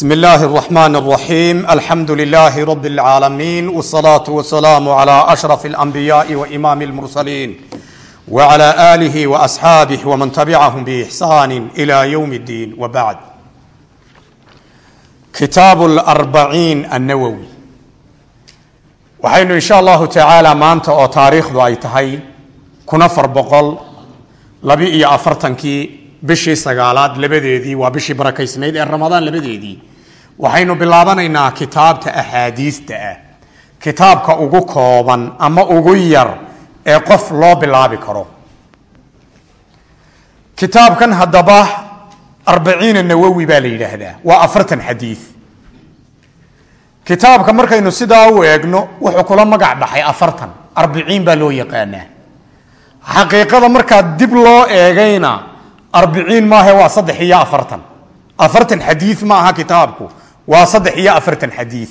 بسم الله الرحمن الرحيم الحمد لله رب العالمين والصلاة والسلام على أشرف الأنبياء وإمام المرسلين وعلى آله وأصحابه ومن تبعهم بإحسان إلى يوم الدين وبعد كتاب الأربعين النووي waxaynu insha allahu tacaala maanta oo taariikhdu ay tahay kun afar boqol labi iyo afartankii bishii sagaalaad labadeedii waa bishii barakaysnayd ee ramadaan labadeedii waxaynu bilaabanaynaa kitaabta axaadiista ah. Kitaabka ugu kooban ama ugu yar ee qof loo bilaabi karo. Kitaabkan haddaba arbaciina nawowi baa la yidhaahdaa. Waa afartan xadiid kitaabka markaynu sidaa u eegno wuxuu kula magac baxay afartan. Arbiciin baa loo yaqaanaa. Xaqiiqada markaa dib loo eegayna arbiciin maahe waa saddex iyo afartan. Afartan xadiid ma aha kitaabku waa saddex iyo afartan xadiid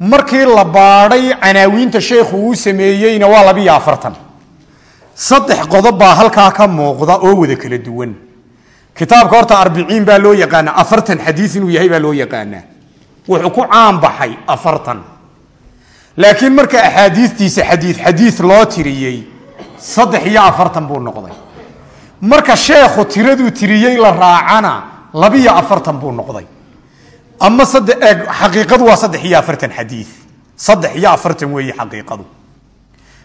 markii la baadhay canaawiinta sheekhu uu sameeyeyna waa labiyo afartan. Saddex qodob baa halkaa ka muuqda oo wada kala duwan. Kitaabka horta arbiciin baa loo yaqaanaa. Afartan xadiid inuu yahay baa loo yaqaanaa. Wuxuu ku caan baxay afartan. Laakiin marka axaadiistiisa xadiid xadiid loo tiriyey saddex iyo afartan buu noqday. Marka sheekhu tiraduu tiriyey la raacana labiyo afartan buu noqday ama xaqiiqadu waa saddex iyo afartan xadiid saddex iyo afartan weeye xaqiiqadu.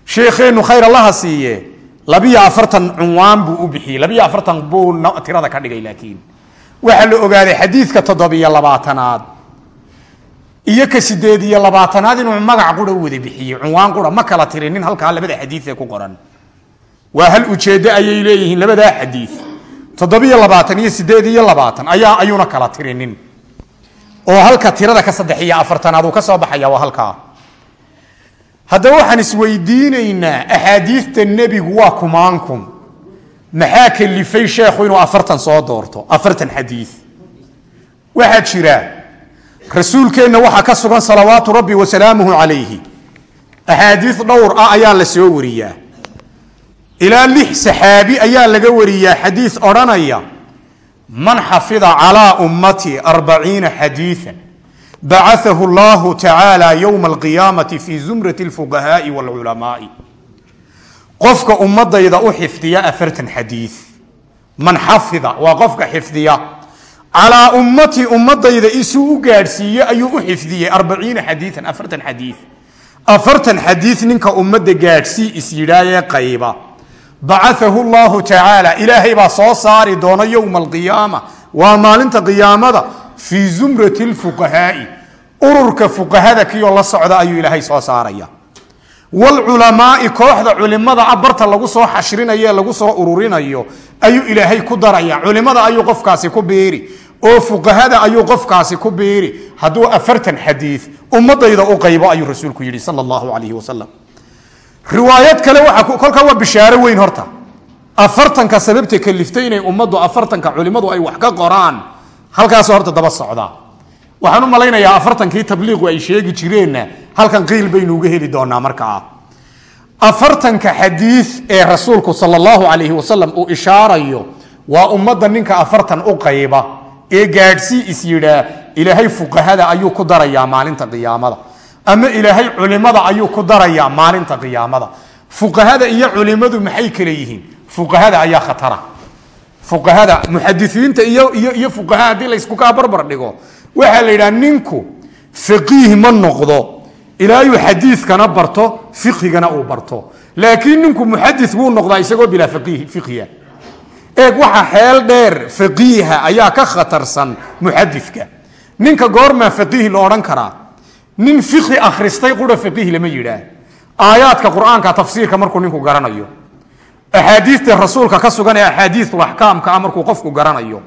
Sheekheenu khayr allaha siiye labiyo afartan cunwaan buu u bixiyey. Labiyo afartan buu tirada ka dhigay laakiin. Waxaa la ogaaday xadiidka toddobiyo labaatanaad. Iyo ka sideed iyo labaatanaad inuu magac qura wada bixiyey. Cunwaan qura ma kala tirinin halkaa labada xadiidee ku qoran. Waa hal ujeeddo ayay leeyihiin labadaa xadiid toddobiyo labaatan iyo sideed iyo labaatan ayaa ayuuna kala tirinin oo halka tirada ka saddex iyo afartanaad uu ka soo baxaya waa halkaa. Haddaba waxaan isweydiinaynaa axaadiidta nebigu waa kumaankum. Maxaa kalifay sheekhu inuu afartan soo doorto? Afartan xadiid waxaa jira rasuulkeenna waxaa ka sugan salawaatu rabbi wasalaamuhu calayhi. Axaadiid dhowr ah ayaa la soo wariyaa. Ilaa lix saxaabi ayaa laga wariyaa xadiid odhanaya man xafida calaa ummati arbaciina xadiian bacaahu llahu tacaala yowma alqiyaamati fi zumrati alfuqahaai waalculamaai qofka ummadayda u xifdiya afartan xadiid man xafida waa qofka xifdiya. Calaa ummati ummadayda isuu u gaadhsiiye ayuu u xifdiyey arbaciina xadiian afartan xadiid afartan xadiid ninka ummadda gaadhsii is yidhaayee qayba bacaahu llahu tacaala. Ilaahay baa soo saari doona yowma alqiyaama. Waa maalinta qiyaamada fii zumrati lfuqahaai ururka fuqahada kioo la socda ayuu ilaahay soo saaraya. Wlculamaai kooxda culimada a barta lagu soo xashrinayo lagu soo ururinayo ayuu ilaahay ku daraya. Culimada ayuu qofkaasi ku biiri. Oo fuqahada ayuu qofkaasi ku biiri. Hadduu afartan xadiid ummadayda u qaybo ayuu rasuulku yidhi sal allahu alayhi wasalam riwaayad kale kolkaa waa bishaaro weyn horta. Afartanka sababta kaliftay inay ummaddu afartanka culimadu ay wax ka qoraan halkaasoo horta daba socdaa waxaan u malaynayaa afartankii tabliiqu ay sheegi jireenna halkan qiil baynu uga heli doonaa markaa afartanka xadiid ee rasuulku sal allahu calayhi wasalam uu ishaarayo waa ummadda ninka afartan u qayba ee gaadhsii is yidhaa ilaahay fuqahada ayuu ku darayaa maalinta qiyaamada ama ilaahay culimada ayuu ku darayaa maalinta qiyaamada. Fuqahada iyo culimadu maxay kale yihiin? Fuqahada ayaa khatara. Fuqahada muxadisiinta iyo fuqaha haddii laysku kaa barbar dhigo waxaa la yidhaha ninku faqiih ma noqdo. Ilaayuu xadiidkana barto fiqhigana uu barto. Laakiin ninku muxadis wuu noqdaa isagoo bilaa fiqhiya. Eeg waxa xeel dheer faqiiha ayaa ka khatarsan muxadidka ninka goormaa faqiih la odhan karaa nin fiqhi akhristay qura faqiih lama yidhaah aayaadka qur'aanka tafsiirka markuu ninku garanayo. Axaadiista rasuulka ka sugan ee axaadiisul axkaamka ah markuu qofku garanayo.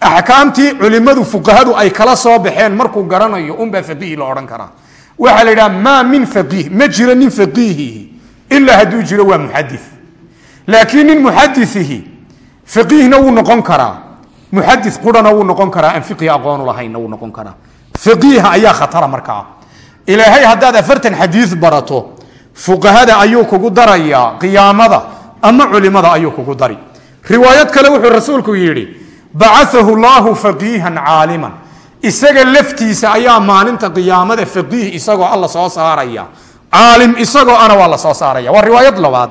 Axkaamtii culimadu fuqahadu ay kala soo baxeen markuu garanayo unbaa faqiih la odhan karaa. Waxaa la yidhaha maa min faqiih ma jiro nin faqiihihi ilaa hadduu jiro waa muxadi laakiin nin muxadisihi faqiihna wuu noqon karaa. Muxadi qurana wuu noqon karaa aan fiqhi aqoonu lahaynna wuu noqon karaa. Faqiiha ayaa khatara markaa ilaahay haddaad afartan xadiid barato fuqahada ayuu kugu darayaa qiyaamada ama culimada ayuu kugu dari. Riwaayad kale wuxuu rasuulku yidhi bacaahu llahu faqiihan caaliman. Isaga laftiisa ayaa maalinta qiyaamada faqiih isagoo alla soo saaraya. Caalim isagoo ana waa la soo saaraya. Waa riwaayad labaad.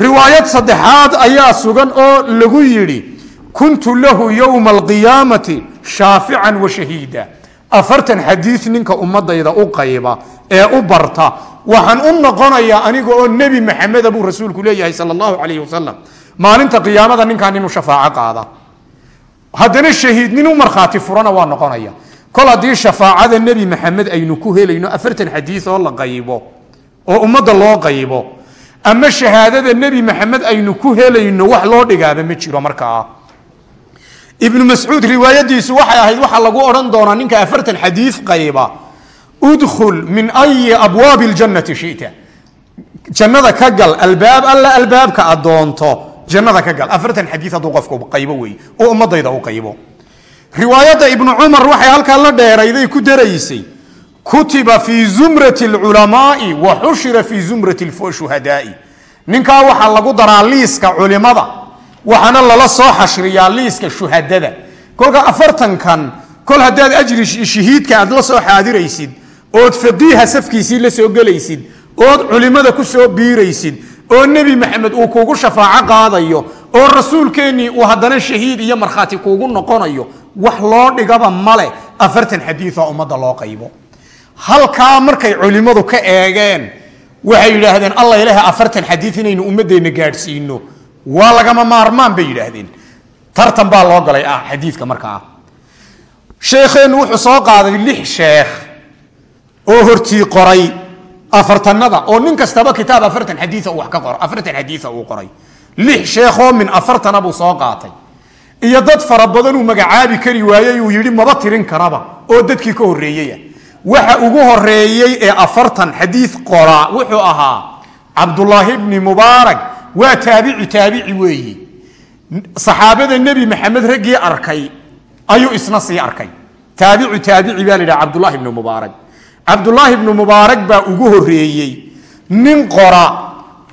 Riwaayad saddexaad ayaa sugan oo lagu yidhi kuntu lahu yowma alqiyaamati shaafican wa shahiida afartan xadiid ninka ummadayda u qayba ee u barta waxaan u noqonayaa aniga oo nebi maxameda buu rasuulku leeyahay sal allahu calayhi wasalam maalinta qiyaamada ninkaan inuu shafaaco qaada. Haddana shahiid nin u markhaati furana waa noqonaya. Kol haddii shafaacada nebi maxamed aynu ku helayno afartan xadiid oo la qaybo oo ummadda loo qaybo ama shahaadada nebi maxamed aynu ku helayno wax loo dhigaaba ma jiro markaa ibnu mascuud riwaayadiisu waxay ahayd waxaa lagu odhan doonaa ninka afartan xadiid qayba. Udkhul min ayi abwaabi ljannati shita. Jannada ka gal albaab alla albaabka adoonto jannada ka gal. Afartan xadiid hadduu qofku qaybo wey oo ummadayda u qaybo. Riwaayadda ibnu cumar waxay halkaa la dheerayday ku daraysay kutiba fii zumrati alculamaai wa xushira fii zumrati shuhadaai ninkaa waxaa lagu daraa liiska culimada waxaana lala soo xashriyaa liiska shuhadada kolka afartankan kol haddaad ajri shahiidka aad la soo xaadiraysid ood faqiiha safkiisii la soo gelaysid ood culimada ku soo biiraysid oo nebi maxamed uu kuugu shafaaco qaadayo oo rasuulkeennii uu haddana shahiid iyo markhaati kuugu noqonayo wax loo dhigaba male afartan xadiioo ummadda loo qaybo. Halkaa markay culimmadu ka eegeen waxay yidhaahdeen alla ilaha afartan xadiid inaynu ummadeenna gaadhsiino waa lagama maarmaan bay yidhaahdeen. Tartan baa loo galay ah xadiidka markaa. Sheekheennu wuxuu soo qaaday lix sheekh oo hortii qoray afartanada oo nin kastaba kitaab afartan xadiia wax ka qoro afartan xadiia uu qoray. Lix sheekhoo min afartana buu soo qaatay. Iyo dad fara badanuu magacaabi kari waayey uu yidhi maba tirin karaba oo dadkii ka horreeyeyah waxa ugu horeeyey ee afartan xadiid qora wuxuu ahaa cabdulaahi bni mubaarak waa taabici taabici weeye saxaabada nebi maxamed raggii arkay ayuu isna sii arkay. Taabicu taabici baa la yidhaha cabdulahi bni mubaarak. Cabdulaahi bnu mubaarak baa ugu horeeyey nin qora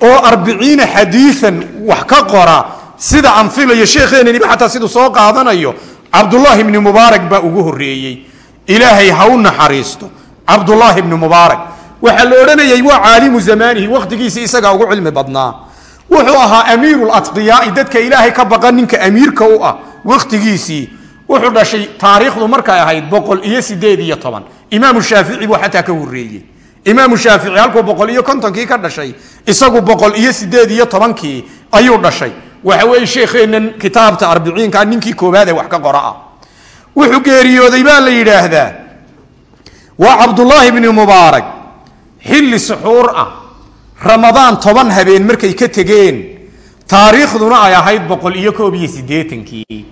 oo arbiciina xadiian wax ka qora sida aan filayo sheekheenaniba xataa siduu soo qaadanayo cabdulaahi bni mubaarak baa ugu horeeyey ilaahay ha u naxariisto. Cabdulaahi bni mubaarak. Waxaa la odhanayay waa caalimu zamaanihi wakhtigiisii isagaa ugu cilmi badnaa wuxuu ahaa amiiru latqiyaai dadka ilaahay ka baqa ninka amiirka u ah. Wakhtigiisii wuxuu dhashay taariikhdu markay ahayd boqol iyo sideed iyo toban. Imaamu shaafici buu xataa ka horeeyey imaamu shaafici halkuu boqol iyo kontonkii ka dhashay isagu boqol iyo sideed iyo tobankii ayuu dhashay. Waxa weeye sheekheennan kitaabta arbiciinka ninkii koobaad wax ka qora ah. Wuxuu geeriyooday baa la yidhaahdaa waa cabdulaahi bni mubaarak xilli suxuur ah ramadaan toban habeen markay ka tegeen taariikhduna ay ahayd boqol iyo koob iyo siddeetankii.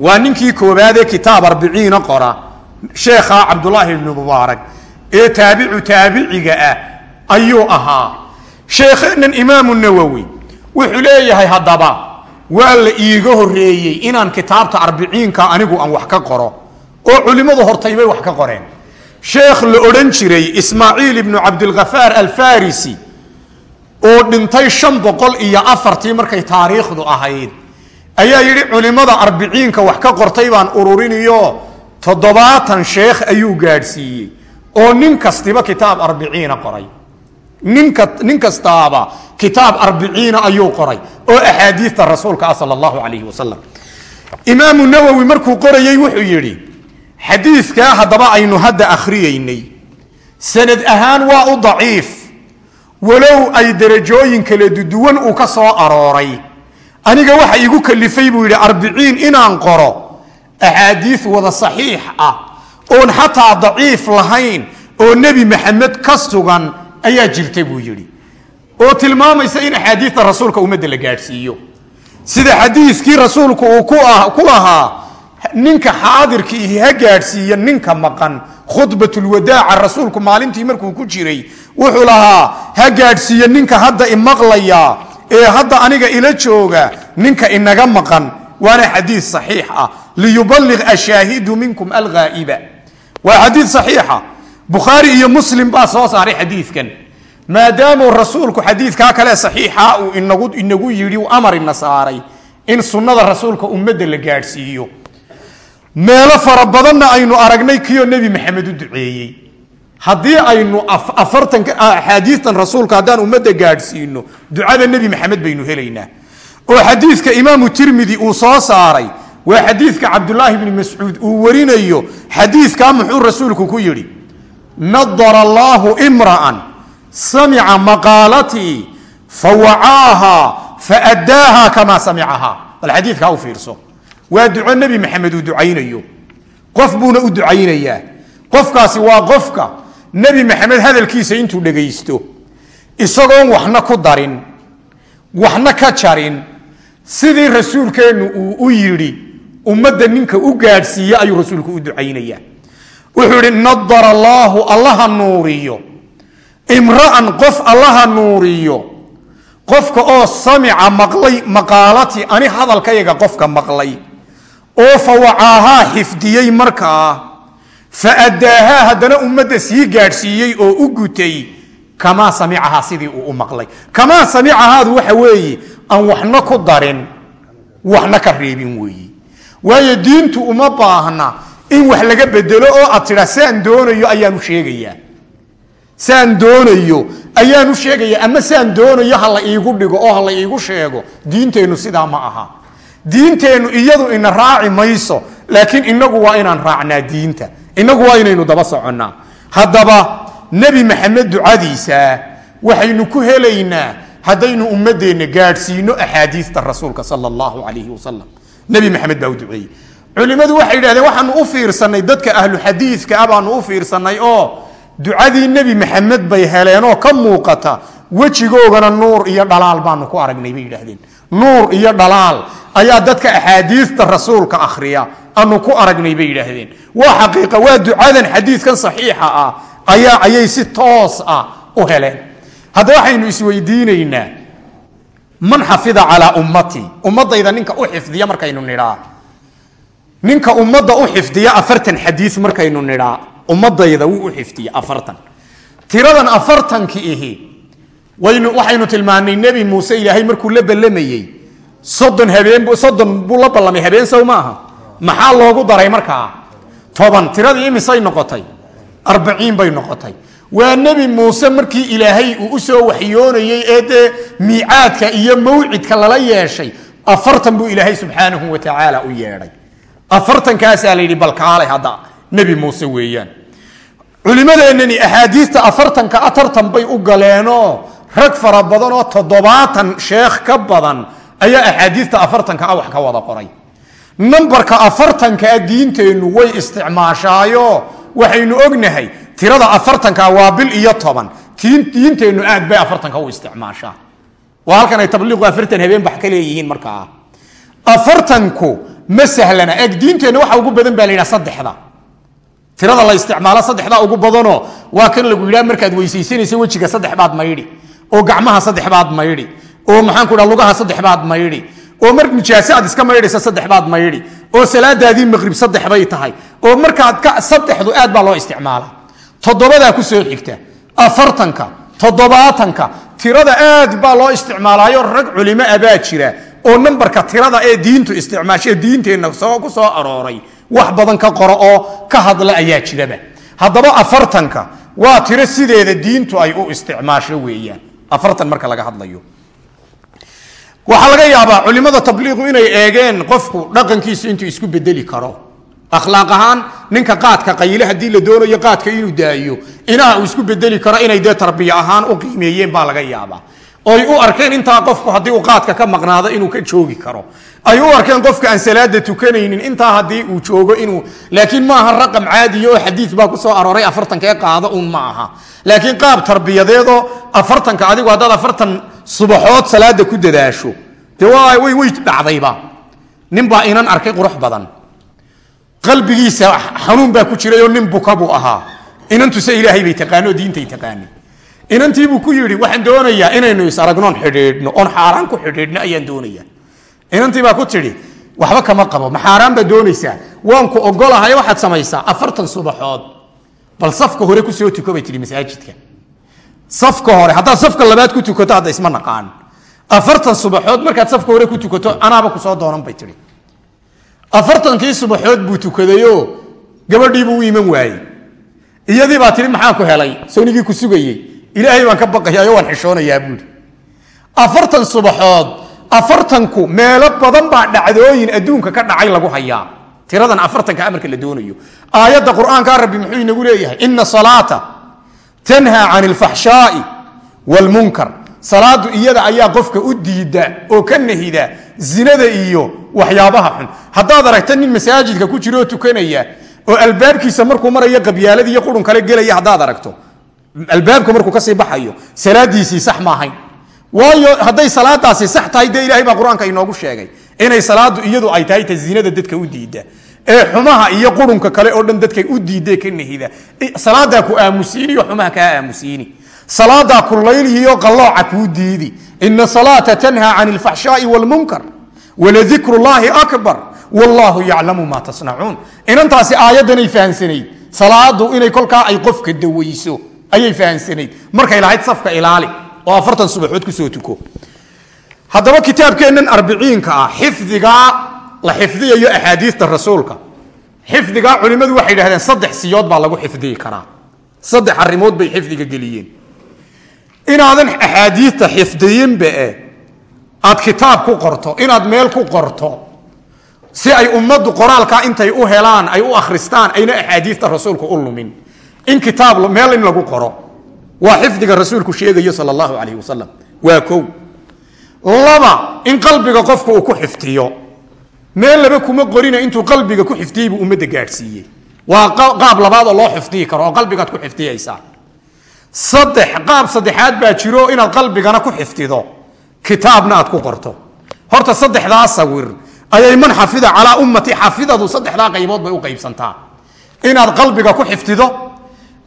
Waa ninkii koobaadee kitaab arbiciina qora sheekha cabdulaahi ibnu mubaarak ee taabicu taabiciga ah ayuu ahaa. Sheekheennan imaamu nawowi wuxuu leeyahay haddaba waa la iiga horeeyey inaan kitaabta arbiciinka anigu aan wax ka qoro oo culimmadu hortay bay wax ka qoreen. Sheekh la odhan jiray ismaaciil ibnu cabdilkhafaar alfarisi oo dhintay shan boqol iyo afartii markay taariikhdu ahayd. Ayaa yidhi culimmada arbiciinka wax ka qortay baan ururiniyo toddobaatan sheekh ayuu gaadhsiiyey oo nin kastiba kitaab arbiciina qoray. Ninka nin kastaaba kitaab arbiciina ayuu qoray oo axaadiista rasuulka ah sal allahu calayhi wasalam imaamu nawowi markuu qorayey wuxuu yidhi xadiidkaa haddaba aynu hadda akhriyeynay. Sanad ahaan waa u daciif walow ay derajooyin kala duwan uu ka soo arooray. Aniga waxa igu kalifay buu yidhi arbiciin inaan qoro. Axaadiis wada saxiix ah. Oon xataa daciif lahayn oo nebi maxamed ka sugan ayaa jirta buu yidhi. Oo tilmaamaysa in axaadiista rasuulka ummadda la gaadhsiiyo. Sida xadiiskii rasuulku uu ku lahaa ninka xaadirkiihi ha gaadhsiiya ninka maqan khudbatulwadaaca rasuulku maalintii markuu ku jiray wuxuu lahaa ha gaadhsiiya ninka hadda imaqlaya ee hadda aniga ila jooga ninka inaga maqan. Waana xadiid saxiix ah. Liyubaliq ashaahidu minkum alghaa'iba. Waa xadiid saxiixa bukhaari iyo muslim baa soo saaray xadiidkan maadaamuu rasuulku xadiidkaa kale saxiixa uu inagu yidhi amar ina saaray in sunnada rasuulka ummadda la gaadhsiiyo meelo fara badanna aynu aragnay kioo nebi maxamed u duceeyey. Haddii aynu afartanka axaadiistan rasuulka haddaan ummadda gaadhsiino ducada nebi maxamed baynu helaynaa. Oo xadiidka imaamu tirmidi uu soo saaray waa xadiidka cabdulaahi bni mascuud uu warinayo xadiidkaa muxuu rasuulku ku yidhi nadara allaahu imra'an samica maqaalatii fawacaaha faadaaha kamaa samicahaa. Bal xadiidkaa u fiirso waa duco nebi maxamed uu ducaynayo. Qof buuna u ducaynayaa. Qofkaasi waa qofka nebi maxamed hadalkiisa intuu dhegaysto isagoon waxna ku darin waxna ka jarin. Sidii rasuulkeennu uu u yidhi ummadda ninka u gaadhsiiye ayuu rasuulku u ducaynayaa. Wuxuu idhi nadara allaahu allaha nuuriyo. Imra'an qof allaha nuuriyo. Qofka oo samica maqlay maqaalati ani hadalkayaga qofka maqlay oo fawacaahaa xifdiyey markaa fa addaahaa haddana ummadda sii gaadhsiiyey oo u gutay kamaa samicahaa sidii uu u maqlay. Kamaa samicahaadu waxa weeye aan waxna ku darin waxna ka reebin weeye waayo diintu uma baahna in wax laga bedelo oo aad tidhaa saan doonayo ayaanu sheegayaa. Saan doonayo ayaanu sheegaya ama saan doonayo ha la iigu dhigo oo ha la iigu sheego diinteennu sidaa ma aha diinteennu iyadu ina raaci mayso laakiin inagu waa inaan raacnaa diinta. Inagu waa inaynu daba soconnaa. Haddaba nebi maxamed ducadiisa waxaynu ku helaynaa haddaynu ummadeenna gaadhsiino axaadiista rasuulka sala allahu calayhi wasalam nebi maxamed baa u duceeyey. Culimmadu waxay yidhahdeen waxaanu u fiirsanay dadka ahlu xadiidka ah baanu u fiirsanay oo ducadii nebi maxamed bay heleenoo ka muuqata wejigoogana nuur iyo dhalaal baanu ku aragnay bay yidhaahdeen nuur iyo dhalaal ayaa dadka axaadiista rasuulka akhriya. Aanu ku aragnay bay yidhaahdeen. Waa xaqiiqa waa ducadan xadiidkan saxiixa ah ayaa ayay si toos ah u heleen. Hadda waxaynu isweydiinaynaa man xafida calaa ummatii ummadayda ninka u xifdiya markaynu nidhaa. Ninka ummadda u xifdiya afartan xadii markaynu nidhaa ummadayda wuu u xifdiya afartan. Tiradan afartanki ihi waxaynu tilmaanay nebi muuse ilaahay markuu la ballamayey soddon habeen soddon buu la ballamay habeen sow maaha. Maxaa loogu daray markaa? Toban tiradii imisay noqotay. Arbaciin bay noqotay. Waa nebi muuse markii ilaahay uu u soo waxyoonayey ee dee miicaadka iyo mawcidka lala yeeshay afartan buu ilaahay subxaanahu wa tacaala u yeedhay. Afartankaasaa la yidhi balkaalay hadda nebi muuse weeyaan. Culimmadeennani axaadiista afartanka a tartan bay u galeenoo rag fara badan oo toddobaatan sheekh ka badan ayaa axaadiista afartanka a wax ka wada qoray. Nambarka afartankaa diinteennu way isticmaashaayo waxaynu ognahay tirada afartanka waa bil iyo toban. Diinteennu aad bay afartanka u isticmaashaa. Waa halkan ay tabliiqu afartan habeen bax ka leeyihiin markaa. Afartanku ma sahlana. Eg diinteenna waxa ugu badan baa la yidhaha saddexda. Tirada la isticmaalo saddexda ugu badanoo waa kan lagu yidhaha markaad weysaysanaysa wejiga saddex baad maydhi oo gacmaha saddex baad maydhi oo maxaanku dhaa lugaha saddex baad maydhi oo mar nijaase aad iska maydhaysa saddex baad maydhi oo salaadaadii maqrib saddex bay tahay oo markaad ka saddexdu aad baa loo isticmaala toddobadaa ku soo xigta afartanka toddobaatanka tirada aad baa loo isticmaalaayo rag culimo abaa jira oo nambarka tirada ee diintu isticmaashae diinteenna ku soo arooray wax badan ka qoro oo ka hadla ayaa jiraba. Haddaba afartanka waa tiro sideeda diintu ay u isticmaasho weeyaan afartan marka laga hadlayo. Waxaa laga yaabaa culimada tabliiqu inay eegeen qofku dhaqankiisu intuu isku bedeli karo. Akhlaaq ahaan ninka qaadka qayle haddii la doonayo qaadka inuu daayo inaha uu isku bedeli karo inay dee tarbiya ahaan u qiimeeyeen baa laga yaabaa oy u arkeen intaa qofku haddii uu qaadka ka maqnaado inuu ka joogi karo. Ay u arkeen qofka aan salaada tukanaynin intaa haddii uu joogo inuu laakiin maaha raqam caadiya oo xadiid baa ku soo arooray afartanka ee qaado un ma aha. Laakiin qaab tarbiyadeedoo afartanka adigu haddaad afartan subaxood salaada ku dadaasho. Dee way way dhacdayba. Ninbaa inan arkay qurux badan. Qalbigiisa xanuun baa ku jiray oo nin buka buu ahaa. Inantuse ilaahay bay taqaano diintay taqaani inantiibuu ku yidhi waxaan doonayaa inaynu is aragnoon xidhiidhno oon xaaraan ku xidhiidhno ayaan doonaya. Inantii baa ku tidhi waxba kama qabo ma xaaraan baad doonaysaa? Waan ku ogolahay waxaad samaysaa afartan subaxood. Bal safka hore ku soo tuko bay tihi masaajidka. Safka hore haddaad safka labaad ku tukato hadda isma naqaan. Afartan subaxood markaad safka hore ku tukato anaaba ku soo doonan bay tihi afartankii subaxood buu tukadayoo gabadhiibuu u iman waayey. Iyadii baa tihi maxaan ku helay? Soonigii ku sugayey ilaahay baan ka baqayayo waan xishoonayaa buuri afartan subaxood afartanku meelo badan baa dhacdooyin adduunka ka dhacay lagu hayaa. Tiradan afartanka amarka la doonayo. Aayadda qur'aanka rabbi muxuu inagu leeyahay ina salaata tanhaa can ilfaxshaai wlmunkar salaadu iyada ayaa qofka u diida oo ka nahida zinada iyo waxyaabaha xun. Haddaad aragta nin masaajidka ku jiro oo tukanaya oo albaabkiisa markuu marayo qabyaaladi iyo qurun kale gelaya haddaad aragto albaabka markuu ka sii baxayo salaadiisii sax maahayn waayo hadday salaadaasi sax tahay dee ilahay baa qur'aanka inoogu sheegay inay salaadu iyadu ay tahay ta zinada dadka u diida. Ee xumaha iyo qurunka kale oo dhan dadka u diida ka nahida salaadaa ku aamusiiniyo xumaha kaa aamusiini. Salaadaa ku laylihiyo qallooca kuu diidi. Ina salaata tanhaa can ilfaxshaai wlmunkar waladikru llaahi akbar wallaahu yaclamu maa tasnacuun. Inantaasi aayaddanay fahamsanayd salaadu inay kolkaa ay qofka dawayso ayay fahamsanayd markay lahayd safka ilaali oo afartan subaxood ku soo tuko. Haddaba kitaabkeennan arbiciinka ah xifdigaa la xifdiyayo axaadiista rasuulka. Xifdigaa culimmadu waxay yidhahdeen saddex siyood baa lagu xifdiyi karaa. Saddex arrimood bay xifdiga geliyeen. Inaadan axaadiista xifdiyinbae aad kitaab ku qorto inaad meel ku qorto si ay ummaddu qoraalkaa intay u helaan ay u akhristaan ayna axaadiista rasuulka u lumin in kitaab meel in lagu qoro. Waa xifdiga rasuulku sheegayo sal allahu calayh wasalam waa kow. Laba in qalbiga qofka uu ku xifdiyo. Meel laba kuma qorina intuu qalbiga ku xifdiyey buu ummadda gaadhsiiyey. Waa qaab labaad oo loo xifdiyi karo oo qalbigaad ku xifdiyaysaa. Saddex qaab saddexaad baa jiro inaad qalbigana ku xifdido. Kitaabna aad ku qorto. Horta saddexdaa sawir ayay man xafida calaa ummati xafidadu saddexdaa qaybood bay u qaybsantaa. Inaad qalbiga ku xifdido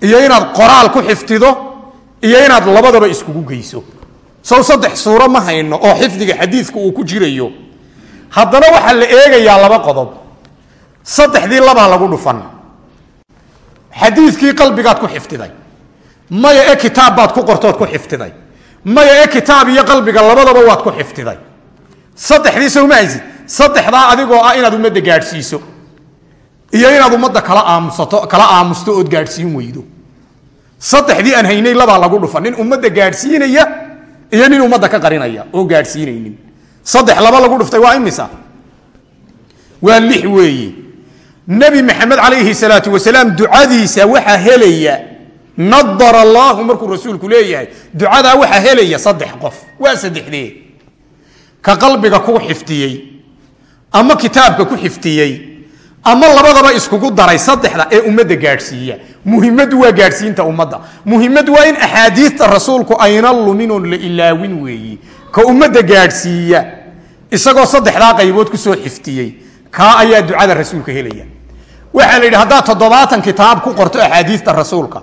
iyo inaad qoraal ku xifdido iyo inaad labadaba iskugu geyso. Sow saddex suuro ma hayno oo xifdiga xadiidka uu ku jirayo. Haddana waxaa la eegayaa laba qodob. Saddexdii labaa lagu dhufan. Xadiidkii qalbigaad ku xifdiday maya e kitaab baad ku qortood ku xifdiday maya e kitaab iyo qalbiga labadaba waad ku xifdiday saddexdii sowma haysid. Saddexdaa adigoo ah inaad ummadda gaadhsiiso iyo inaad ummadda kala aamusato kala aamusto ood gaadhsiin weydo. Saddexdii aan haynay labaa lagu dhufa. Nin ummadda gaadhsiinaya iyo nin ummadda ka qarinaya oo gaadhsiinaynin. Saddex laba lagu dhuftay waa imisa? Waa lix weeye. Nebi maxamed calayhi salaatu wasalaam ducadiisa waxaa helaya nadara allaahu markuu rasuulku leeyahay ducadaa waxaa helaya saddex qof. Waa saddexdee. Ka qalbiga ku xifdiyey ama kitaabka ku xifdiyey ama labadaba iskugu daray saddexda ee ummadda gaadhsiiya. Muhimmadu waa gaadhsiinta ummadda. Muhimmadu waa in axaadiista rasuulku ayna lumin oon la ilaawin weeyi. Ka ummadda gaadhsiiya isagoo saddexdaa qaybood ku soo xifdiyey kaa ayaa ducada rasuulka helaya. Waxaa la yidhi haddaad toddobaatan kitaab ku qorto axaadiista rasuulka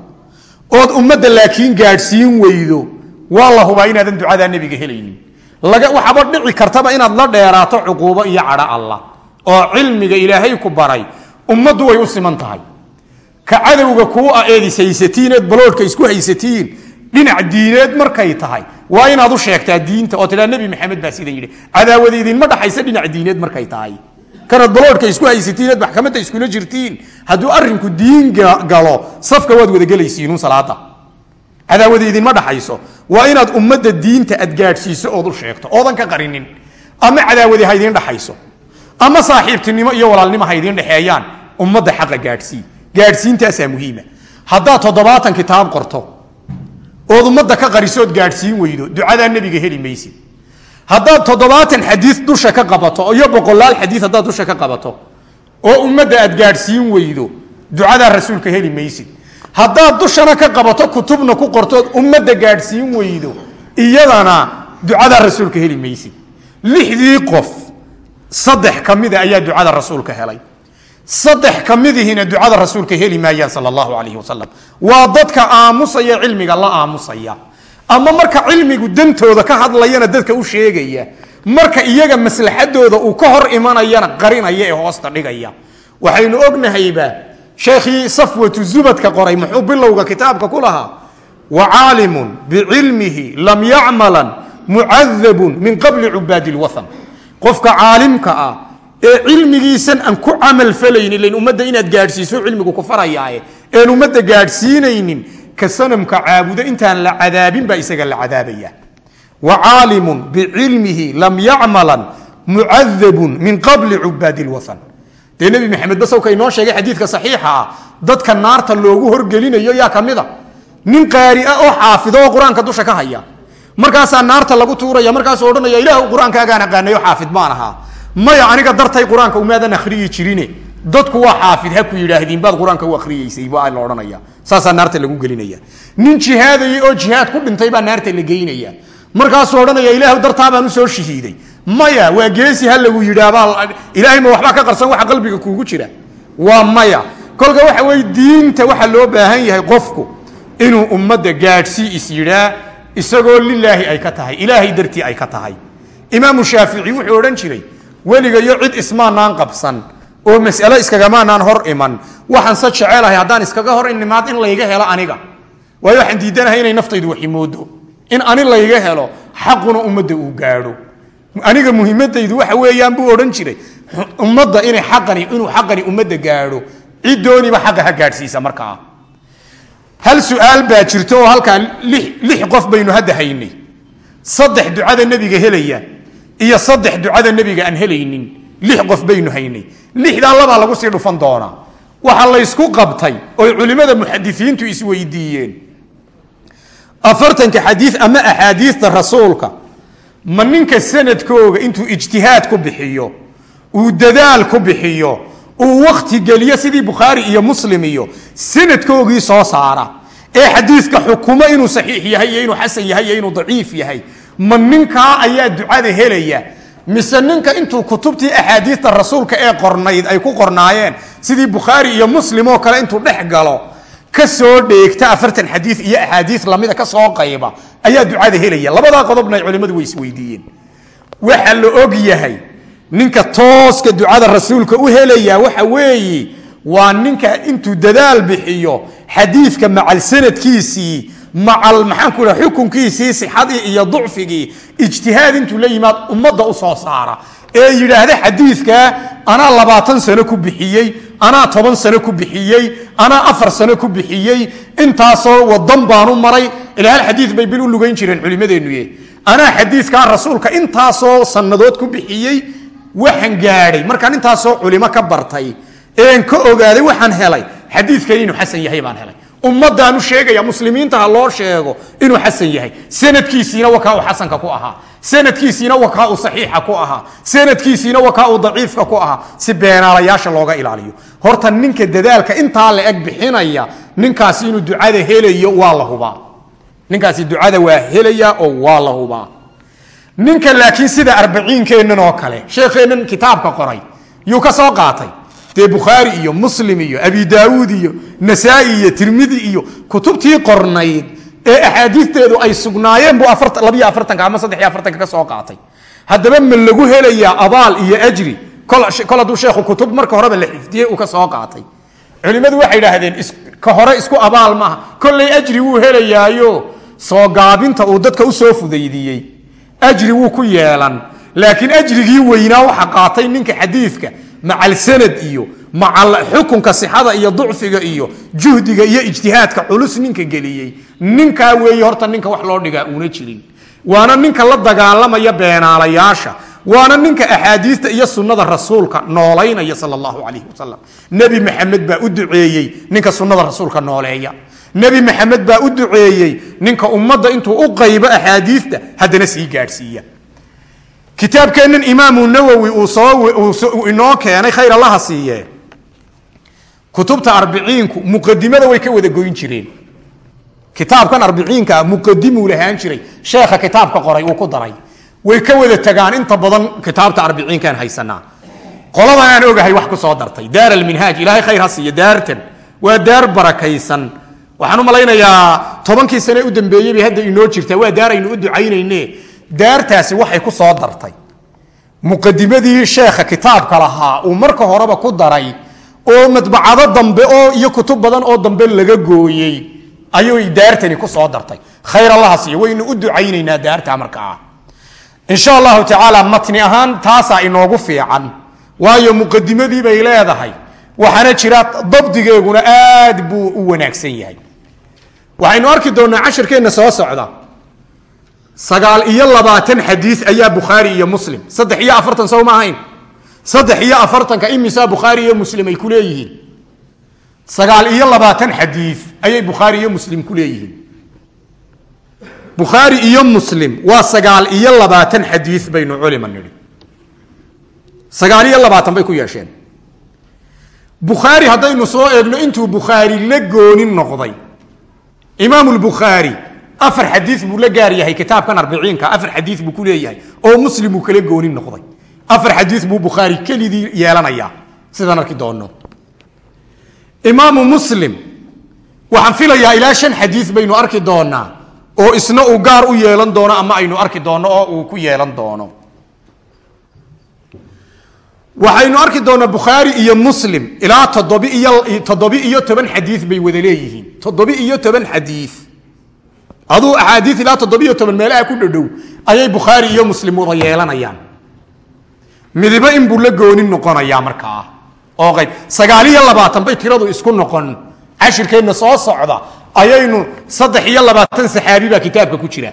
ood ummadda laakiin gaadhsiin weydo waa la hubaa inaadan ducadaa nebiga helaynin. Waxaaba dhici kartaba inaad la dheeraato cuquubo iyo cadho allah oo cilmiga ilaahay ku baray ummaddu way u siman tahay. Ka cadowga kuu ah eed is haysatiin baloodhka isku haysatiin dhinac diineed markay tahay waa inaad u sheegtaa diinta oo tiaa nebi maxamed baa sida yidhi cadaawada idinma dhaxaysa dhinac diineed markay tahay. Kanaad baloodhka isku haysatiineed maxkamadda iskula jirtiin hadduu arrinku diin galo safka waad wadagelaysiinun salaada cadaawada idinma dhaxayso. Waa inaad ummadda diinta aad gaadhsiiso ood u sheegto oodan ka qarinin. Ama cadaawadi ha idiin dhaxayso ama saaxiibtinimo iyo walaalnimo ha idiin dhexeeyaan ummadda xaqa gaadhsii gaadhsiintaasaa muhiima. Haddaad toddobaatan kitaab qorto ood ummadda ka qarisood gaadhsiin weydo ducadaa nebiga heli maysid. Haddaad toddobaatan xadiid dusha ka qabato iyo boqolaal xadiid haddaad dusha ka qabato oo ummadda aad gaadhsiin weydo ducadaa rasuulka heli maysid. Haddaad dushana ka qabato kutubna ku qortood ummadda gaadhsiin weydo iyadana ducadaa rasuulka heli maysid. Lixdii qof saddex ka mida ayaa ducada rasuulka helay. Saddex ka midihina ducada rasuulka heli maayaan sal allahu calayhi wasalam waa dadka aamusaya cilmiga la aamusaya. Ama marka cilmigu dantooda ka hadlayana dadka u sheegaya marka iyaga maslaxadooda uu ka hor imanayana qarinaya ee hoosta dhigaya. Waxaynu ognahayba sheekhii safwatu zubadka qoray muxuu bilowga kitaabka ku lahaa? Wa caalimun bicilmihi lam yacmalan mucadabun min qabli cubaadi lwathan qofka caalimka ah ee cilmigiisan aan ku camal falaynin lan ummadda inaad gaadhsiiso cilmigu ku farayaaye een ummadda gaadhsiinaynin ka sanamka caabudo intaan la cadaabin baa isaga la cadaabaya. Wa caalimun bicilmihi lam yacmalan mucadabun min qabli cubaadi lwathan dee nebi maxamed basawka inoo sheegay xadiidka saxiixa ah dadka naarta loogu horgelinayo yaa ka mid a. Nin qaari ah oo xaafido oo qur'aanka dusha ka haya markaasaa naarta lagu tuuraya markaasuu odhanaya ilaah qur'aankaagaan aqaanayo xaafid baan ahaa maya aniga dartay qur'aanka umaadan akhriyi jirine. Dadku waa xaafid ha ku yidhaahdiin baad qur'aanka u akhriyeysay baa la odhanaya. Saasaa naarta lagu gelinaya. Nin jihaadayay oo jihaad ku dhintay baa naarta la geynaya markaasuu odhanaya ilaahu dartaa baan u soo shahiiday maya waa geesi ha lagu yidhaabaa ilaahay ma waxbaa ka qarsan waxa qalbiga kuugu jira. Waa maya. Kolka waxa weye diinta waxaa loo baahan yahay qofku inuu ummadda gaadhsii is yidhaa isagoo lilaahi ay ka tahay ilaahay dartii ay ka tahay. Imaamu shaafici wuxuu odhan jiray weligayo cid ismaanaan qabsan oo mas'alo iskagamaanaan hor iman waxaan se jecelahay haddaan iskaga hor inimaad in layga helo aniga. Waayo waxaan diidanahay inay naftaydu waximoodo in ani layga helo xaquna ummadda uu gaadho. Aniga muhiimadaydu waxa weeyaan buu odhan jiray ummadda ina xaqani inuu xaqani ummadda gaadho cid dooniba xaqa ha gaadhsiisa markaa hal su'aal baa jirto oo halkaa lix qof baynu hadda haynay. Saddex ducada nebiga helaya iyo saddex ducada nebiga aan helaynin lix qof baynu haynay. Lixdaa labaa lagu sii dhufan doonaa. Waxaa laysku qabtay oy culimmada muxadisiintu isweydiiyeen. Afartanka xadii ama axaadiista rasuulka ma ninka sanadkooga intuu ijtihaad ku bixiyo uu dadaal ku bixiyo uu wakti geliyo sidii bukhaari iyo muslim iyo sanadkoogii soo saara. Ee xadiidka xukumo inuu saxiix yahay iyo inuu xasan yahay iyo inuu daciif yahay. Ma ninkaa ayaa ducada helaya? Mise ninka intuu kutubtii axaadiista rasuulka ee qornayd ay ku qornaayeen sidii bukhaari iyo muslim oo kale intuu dhex galo ka soo dheegta afartan xadii iyo axaadii lamida ka soo qayba ayaa ducada helaya. Labadaa qodobna ay culimmadu way isweydiiyeen waxa la og yahay ninka tooska ducada rasuulka u helaya waxa weeye waa ninka intuu dadaal bixiyo xadiidka macal sanadkiisii macal maxaanku raa xukunkiisii sixadii iyo ducfigii ijtihaad intuu la yimaad ummadda u soo saara. Ee yidhaahda xadiidkaa anaa labaatan sano ku bixiyey anaa toban sano ku bixiyey anaa afar sano ku bixiyey intaasoo wadan baanu maray. Ila hal xadii bay bil u lugayn jireen culimmadeennuye anaa xadiidkaa rasuulka intaasoo sannadood ku bixiyey waxaan gaadhay. Markaan intaasoo culimo ka bartay een ka ogaaday waxaan helay. Xadiidkan inuu xasan yahay baan helay. Ummadaanu sheegaya muslimiinta ha loo sheego inuu xasan yahay. Sanadkiisiina wakaa uu xasanka ku ahaa. Sanadkiisiina wakaa uu saxiixa ku ahaa. Sanadkiisiina wakaa uu daciifka ku ahaa. Si beenaalayaasha looga ilaaliyo. Horta ninka dadaalka intaa la eg bixinaya ninkaasi inuu ducada helayo waa la hubaa. Ninkaasi ducada waa helaya oo waa la hubaa ninka laakiin sida arbaciinkeennan oo kale sheekheennan kitaabka qoray yuu ka soo qaatay. Dee bukhaari iyo muslim iyo abi daawuud iyo nasaa-i iyo tirmidi iyo kutubtii qornayd ee axaadiisteedu ay sugnaayeen buu labiyo afartanka ama saddexiyo afartanka ka soo qaatay. Haddaba ma lagu helayaa abaal iyo ajri kol hadduu sheekhu kutub marka horeba la xifdiyey uu ka soo qaatay. Culimmadu waxay idhaahdeen ka hore isku abaal maaha kollay ajri wuu helayaayo. Soo gaabinta uu dadka u soo fudaydiyey ajri wuu ku yeelan. Laakiin ajrigii weynaa waxa qaatay ninka xadiidka macal sanad iyo macal xukunka sixada iyo ducfiga iyo juhdiga iyo ijtihaadka culus ninka geliyey. Ninkaa weeye horta ninka wax loo dhigaa uuna jirin. Waana ninka la dagaalamaya beenaalayaasha. Waana ninka axaadiista iyo sunnada rasuulka noolaynaya sal allahu calayhi wasalam nebi maxamed baa u duceeyey ninka sunnada rasuulka nooleeya nebi maxamed baa u duceeyey ninka ummadda intuu u qaybo axaadiista haddana sii gaadhsiiya. Kitaabkeennan imaamu nawowi uu inoo keenay khayr allaha siiye kutubta arbiciinku muqadimada way ka wada goyn jireen. Kitaabkan arbiciinka muqadimuu lahaan jiray sheekha kitaabka qoray uu ku daray. Way ka wada tagaan inta badan kitaabta arbiciinkaan haysanaa. Qoladan aan ogahay wax ku soo dartay. Daar alminhaaj ilaahay khayr ha siiye daartan. Waa daar barakaysan waxaan u malaynayaa tobankii sane u dambeeyey bay hadda inoo jirtaa waa daar aynu u ducaynayne daartaasi waxay ku soo dartay. Muqadimadii sheekha kitaabka lahaa uu marka horeba ku daray oo madbacado dambe oo iyo kutub badan oo dambe laga gooyey ayuy daartani ku soo dartay. Khayr allaha siiyo waynu u ducaynaynaa daarta markaa insha allahu tacaala matni ahaan taasaa inoogu fiican. Waayo muqadimadii bay leedahay waxaana jira dabdigeeguna aad buu u wanaagsan yahay waxaynu arki doonaa cashirkeenna soo socda. Sagaal iyo labaatan xadiis ayaa bukhaari iyo muslim. Saddex iyo afartan sow ma ahayn. Saddex iyo afartanka imisaa bukhaari iyo muslim ay ku leeyihiin? Sagaal iyo labaatan xadiis ayay bukhaari iyo muslim ku leeyihiin. Bukhaari iyo muslim waa sagaal iyo labaatan xadiis baynu culima nidhi. Sagaal iyo labaatan bay ku yeesheen. Bukhaari haddaynu soo eegno intuu bukhaari la goonin noqday imaam lbukhaari afar xadii buu la gaar yahay kitaabkan arbiciinka afar xadii buu ku leeyahay oo muslim uu kala goonin noqday. Afar xadii buu bukhaari kelidii yeelanaya sidaan arki doono. Imaamu muslim waxaan filayaa ilaa shan xadii baynu arki doonaa oo isna uu gaar u yeelan doono ama aynu arki doono oo uu ku yeelan doono waxaynu arki doonaa bukhaari iyo muslim ilaa toddobi iyo toban xadii bay wada leeyihiin. Toddobi iyo toban xadii aduu axaadii ilaa toddobiyo toban meelaha ku dhadhow ayay bukhaari iyo muslim wada yeelanayaan. Midibo inbuu la goonin noqonayaa markaa. Oo qayb sagaaliyo labaatan bay tiradu isku noqon. Cashirkeenna soo socda ayaynu saddex iyo labaatan saxaabi baa kitaabka ku jira.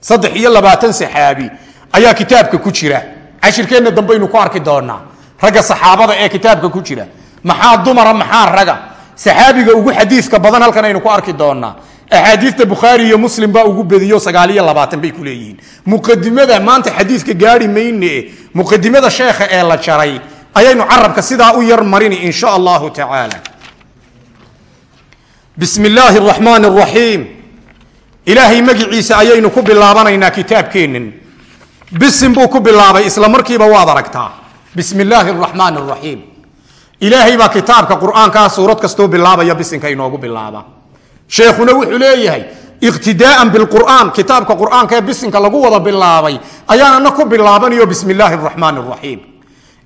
Saddex iyo labaatan saxaabi ayaa kitaabka ku jira. Cashirkeenna dambaynu ku arki doonaa ragga saxaabada ee kitaabka ku jira. Maxaa dumara maxaa raga? Saxaabiga ugu xadiiska badan halkan aynu ku arki doonaa axaadiista bukhaari iyo muslim baa ugu bediyo sagaaliyo labaatan bay ku muqadimada maanta xadiiska gaari mayne muqadimada sheekha ee la jaray ayaynu carabka sidaa u yar marini in sha allahu tacaala. Bismi illaahi araxmaan araxiim ilaahay magiciisa ayaynu ku bilaabanaynaa kitaabkeennan bisin buu ku bilaabay isla markiiba waad aragtaa bismi illaahi araxmaan araxiim ilaahay baa kitaabka qur'aankaa suurad kastoo bilaabaya bisinka inoogu bilaaba. Sheekhuna wuxuu leeyahay iqtidaaan bilqur'aan kitaabka qur'aanka ee bisinka lagu wada bilaabay ayaanana ku bilaabanayo bismi illaahi araxmaan araxiim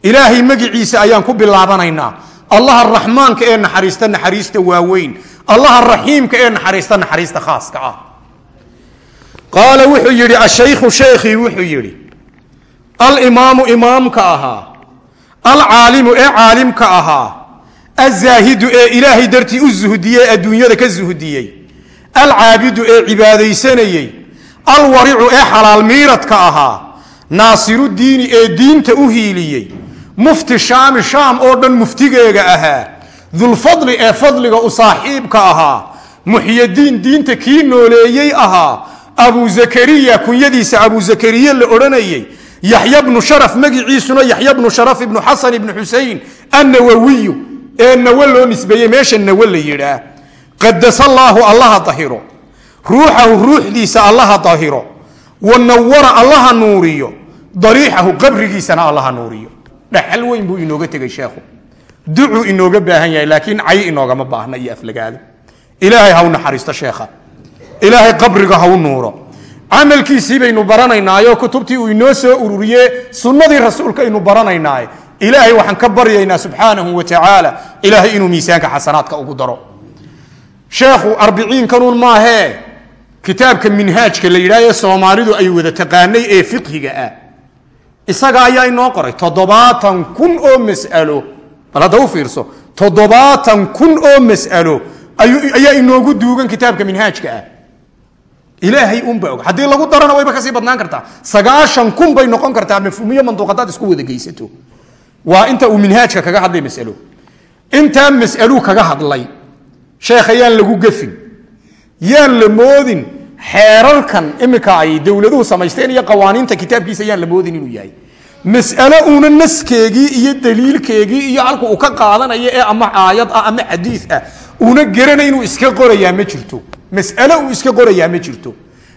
ilaahay magiciisa ayaan ku bilaabanaynaa. Allaha raxmaanka ee naxariista naxariista waaweyn. Allaha raxiimka ee naxariista naxariista khaaska ah. Qaala wuxuu yidhi ashaykhu sheekhii wuxuu yidhi alimaamu imaamka ahaa alcaalimu ee caalimka ahaa azaahidu ee ilaahay dartii u zuhdiyey adduunyada ka zuhdiyey. Alcaabidu ee cibaadaysanayey. Alwaricu ee xalaal miiradka ahaa naasiru diini ee diinta u hiiliyey. Mufti shaami shaam oo dhan muftigeega ahaa dulfadli ee fadliga u saaxiibka ahaa muxyadiin diinta kii nooleeyey ahaa abu zakariya kunyadiisa abu zakariye la odhanayey yaxya bnu sharaf magiciisuna yaxya bnu sharaf ibnu xasan ibnu xusein annawawiyu ee nawe loo nisbeeyey meesha nawe la yidhaah. Qadasallaahu allaha dahiro. Ruuxahu ruuxdiisa allaha dahiro. Wa nawara allaha nuuriyo. Dariixahu qabrigiisana allaha nuuriyo. Dhaxal weyn buu inooga tegay sheekhu. Ducuu inooga baahan yahay laakiin cay inoogama baahna iyo aflagaado ilaahay ha u naxariisto sheekha. Ilaahay qabriga ha u nuuro camalkiisii baynu baranaynaayo kutubtii uu inoo soo ururiye sunnadii rasuulka aynu baranaynaaye ilaahay waxaan ka baryaynaa subxaanahu wa tacaala ilaahay inuu miisaanka xasanaadka ugu daro. Sheekhu arbiciinkanuun maahee kitaabka minhaajka la yidhaah soomaalidu ay wada taqaanay ee fiqhiga ah. Isaga ayaa inoo qoray toddobaatan kun oo mas'alo. Bal hadda u fiirso toddobaatan kun oo mas'alo. Ayaa inoogu duugan kitaabka minhaajka ah ilaahay unba og. Haddii lagu darana wayba ka sii badnaan kartaa. Sagaashan kun bay noqon kartaa mafhuumiyo manduuq haddaad isku wada geysato. Waa inta uu minhaajka kaga hadlay masalo. Intaa mas'aluu kaga hadlay sheekha yaan lagu gefin. Yaan la moodin xeerarkan iminka ay dowladuhu samaysteen iyo qawaaniinta kitaabkiisa yaan la moodin inuu yahay. Mas'alo uuna naskeegii iyo daliilkeegii iyo halku uu ka qaadanayo ee ama aayad ah ama xadiis ah uuna garanay inuu iska qorayaa ma jirto mas'alo uu iska qorayaa ma jirto.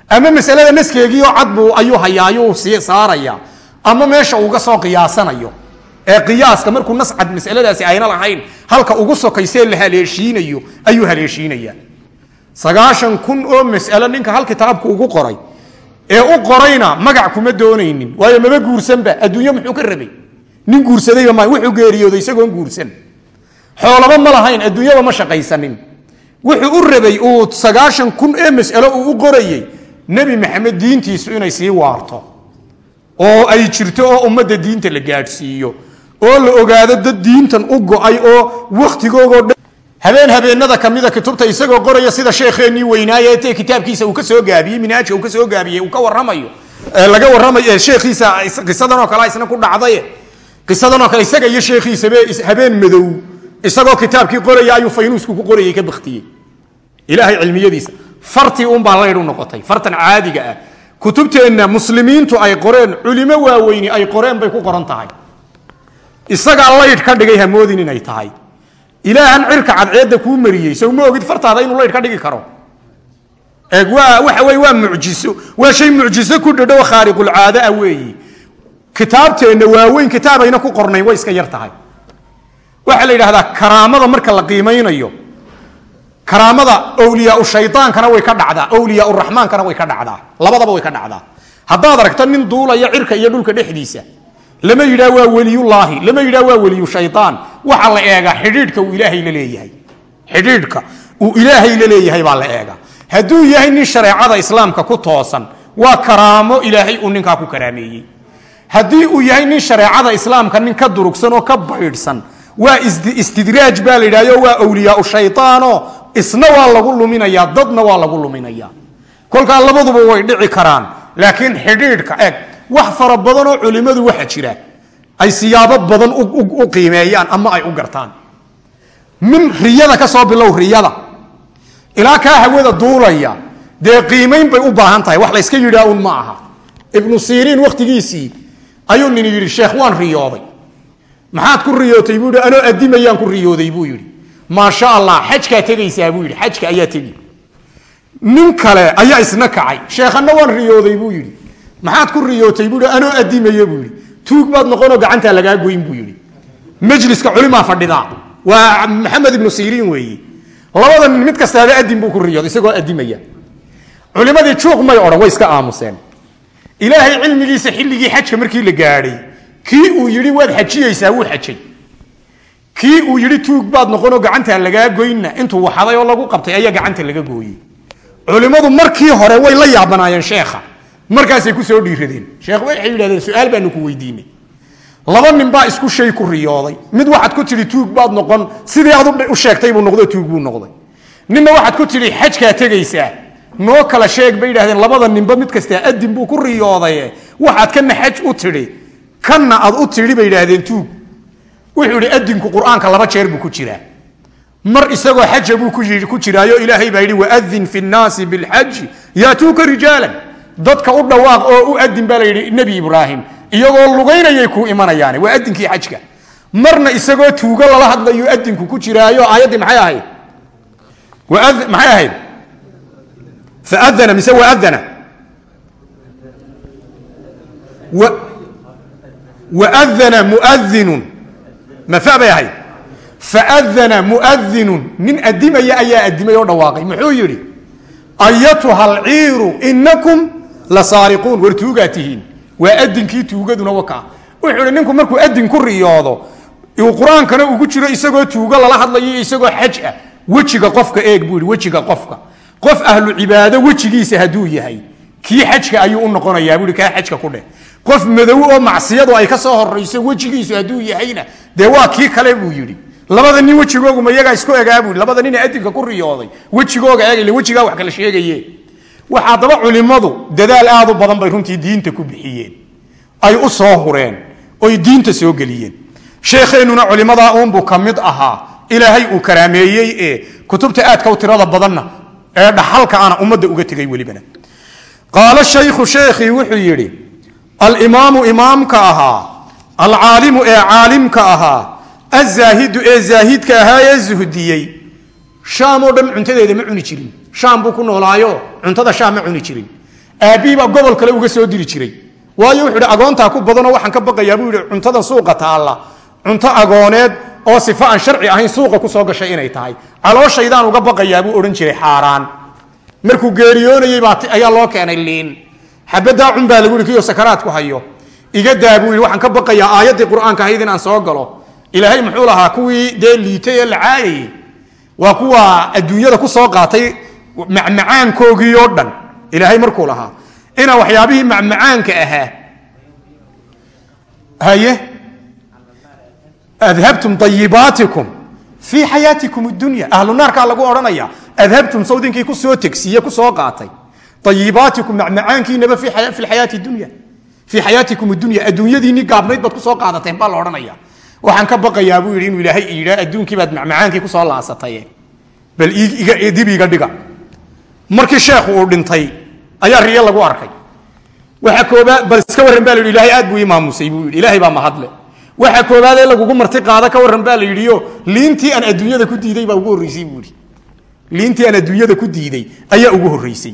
Ama masalada naskeegii oo cadbu ayuu sii saaraya ama meesha uuga soo qiyaasanayo. Ee qiyaaska markuu nas cad masaladaasi ayna lahayn halka ugu sokaysee la haleeshiinayo ayuu haleeshiinaya sagaashan kun oo mas'alo ninka hal kitaabku ugu qoray ee u qorayna magac kuma doonaynin waayo maba guursanba adduunyo muxuu ka rabay? Nin guursadayba ma wuxuu geeriyooday isagoon guursan. Xoolaba ma lahayn adduunyaba ma shaqaysanin wuxuu u rabay uu sagaashan kun ee mas'alo uu u qorayey nebi maxamed diintiisu inay sii waarto oo ay jirto oo ummadda diinta la gaadhsiiyo oo la ogaado dad diintan u go'ay oo wakhtigoogoo dhan. Habeen habeenada kamida kutubta isagoo qoraya sida sheekheenii weynaaye kitaabkiisa uu ka soo gaabiyey minhaajka uu ka soo gaabiyey uu ka warramayo laga warramayo sheekhiisa qisadan oo kale isna ku dhacday qisadan oo kale isaga iyo sheekhiisabe habeen madow isagoo kitaabkii qoraya ayuu faynuusku ku qorayay ka baktiyey ilaahay cilmiyadiisa fartii unbaa laydh u noqotay fartan caadiga ah. Kutubteenna muslimiintu ay qoreen culimo waaweyni ay qoreen bay ku qoran tahay. Isagaa laydh ka dhigay hamoodin inay tahay. Ilaahan cirka cadceedda kuu mariyey sow ma ogid fartaada inuu laydh ka dhigi karo? Eeg waa waxa wey waa mucjiso waa shay mucjiso ku dhadhow khaariqulcaadaa weeyi. Kitaabteenna waaweyn kitaabayna ku qornayn way iska yar tahay waxaa la yidhahdaa karaamada marka la qiimaynayo. Karaamada wliyaa shayaankana way ka dhacdaa wliyaa raxmaankana way ka dhacdaa labadaba way ka dhacdaa. Haddaad aragto nin duulaya cirka iyo dhulka dhexdiisa lama yidhaa waa weliyullaahi lama yidhaa waa weliyu waxaa la eegaa xidhiidhka uu ilaahay la leeyahay. Xidhiidhka uu ilaahay la leeyahay baa la eegaa. Hadduu yahay nin shareecada islaamka ku toosan waa karaamo ilaahay uu ninkaa ku karaameeyey. Haddii uu yahay nin shareecada islaamka nin ka durugsan oo ka baydhsan waa istidraaj baa la yidhahdo waa wliyaa shayaano isna waa lagu luminayaa dadna waa lagu luminayaa. Kolkaa labaduba way dhici karaan. Laakiin xidhiidhka eg wax fara badanoo culimmadu waxa jira. Ay siyaabo badan u qiimeeyaan ama ay u gartaan. Min riyada ka soo bilow riyada. Ilaa kaa hawada duulaya. Dee qiimayn bay u baahan tahay. Wax layska yidhaa un ma aha. Ibnu siriin wakhtigiisii ayuu nin yidhi sheekh waan riyooday maxaad ku riyootay buu yidhi anoo adimayaan ku riyooday buu yidhi. Maasha allah xajkaa tegaysaa buu yidhi. Xajka ayaa tegi. Nin kale ayaa isna kacay. Sheekhanna waan riyooday buu yidhi. Maxaad ku riyootay? buu yidhi. Anoo adimaya buu yidhi. Tuug baad noqonoo gacantaa lagaa goyn buu yidhi. Majliska culimaa fadhidaa. Waa maxamed ibnu siriin weeye. Labada nin mid kastaaba adin buu ku riyooday isagoo adimaya culimadii juuq may odhan way iska aamuseen. Ilaahay cilmigiisa xilligii xajka markii la gaadhay kii uu yidhi waad xajiyeysaa wuu xajay kii uu yidhi tuug baad noqonoo gacantaa lagaa goynna intuu waxaday oo lagu qabtay ayaa gacanta laga gooyey. Culimmadu markii hore way la yaabanaayeen sheekha. Markaasay ku soo dhiiradeen. Sheekh waxay yidhahdeen su'aal baanu ku weydiinay. Laba nin baa isku shay ku riyooday. Mid waxaad ku tidhi tuug baad noqon sidii aad u sheegtay buu noqdo tuug buu noqday. Ninna waxaad ku tidhi xajkaa tegaysaa. Noo kala sheeg bay yidhahdeen labada ninba mid kastaa adin buu ku riyoodaye waxaad kana xaj u tidhi kanna aad u tidhi bay yidhaahdeen tuug wuxuu yidhi adinku qur'aanka laba jeer buu ku jiraa. Mar isagoo xaja buu ku jiraayo ilaahay baa yidhi waadin fi nnaasi bilxaji yaatuuka rijaalan. Dadka u dhawaaq oo u adin baa la yidhi nebi ibraahim iyagoo lugaynayay kuu imanayaane waa adinkii xajka. Marna isagoo tuugo lala hadlayo adinku ku jiraayo aayaddii maxay ahayd? Maxay ahayd? Faadana mise waadana waadana muadinun mafa bay ahayd faadana muadinun nin adimaya ayaa adimay oo dhawaaqay muxuu yidhi ayatuha alciiru inakum la saariquun war tuugaa tihiin waa adinkii tuugaduna wakaa wuxuu ihi ninku markuu adin ku riyoodo uu qur'aankana ugu jiro isagoo tuugo lala hadlayo isagoo xaj ah wejiga qofka eeg buu yihi wejiga qofka qof ahlu wejigiisa hadduu yahay kii xajka ayuu u noqonayaa buui kaa xajka ku dheh. Qof madow oo macsiyadu ay ka soo horayso wejigiisu hadduu yahayna dee waa kii kale buu yidhi. Labada nin wejigoogu ma iyagaa isku egaa buu labada nin ee adinka ku riyooday wejigooga eeg wejigaa wax kala sheegaye waxaa daba culimmadu dadaal aad u badan bay runtii diinta ku bixiyeen. Ay u soo hureen oy diinta soo geliyeen. Sheekheennuna culimmadaa uunbuu ka mid ahaa. Ilaahay uu karaameeyey ee kutubta aadka u tirada badanna ee dhaxalka ana ummadda uga tegay welibana qaala shaykhu sheekhii wuxuu yidhi alimaamu imaamka ahaa alcaalimu ee caalimka ahaa azaahidu ee zaahidka ahaa ee zuhdiyey. Shaam oo dhan cuntadeeda ma cuni jirin. Shaam buu ku noolaayo cuntada shaam ma cuni jirin. Aabbihii baa gobol kale uga soo diri jiray. Waayo wuxuu ihi agoontaa ku badanoo waxaan ka baqayaa buu yihi cuntadan suuqa taalla. Cunto agooneed oo sifo aan sharci ahayn suuqa ku soo gashay inay tahay. Calooshaydan uga baqayaa buu odhan jiray xaaraan markuu geeriyoonayey ayaa loo keenay liin. Xabadaa cun baa lagu yihi kiyo sakaraadku hayo. Iga daa buu yidhi waxaan ka baqayaa aayaddii qur'aanka ahayd inaan soo galo. Ilaahay muxuu lahaa kuwii dee liitay ee la caayayey waa kuwa adduunyada ku soo qaatay macmacaankoogii oo dhan. Ilaahay markuu lahaa inaa waxyaabihii macmacaanka ahaa haye adhabtum ayibaatikum fii xayaatikum dunya ahlu naarkaa lagu odhanaya adhabtum sawdinkii ku soo tegsiye ku soo qaatay. Ayibaatikum macmacaankiinaba fi xayaati dunya fii xayaatikum dunya adduunyadiinii gaabnayd baad ku soo qaadateen baa la odhanaya. Waxaan ka baqayaa buu yidhi inuu ilaahay iidhaa adduunkii baad macmacaankii ku soo laasatay. Bal dib iga dhiga. Markii sheekhu uu dhintay ayaa riyo lagu arkay. Waxa koobaad bal iska warran baa la yidhi ilahay aad buu ii buu yidhi. Ilaahay baa mahadle waxa koobaad ee lagugu marti qaada ka warran baa la yidhiyo liintii aan adduunyada ku diiday baa ugu horreysay buu yidhi. Liintii aan adduunyada ku diiday ayaa ugu horreysay.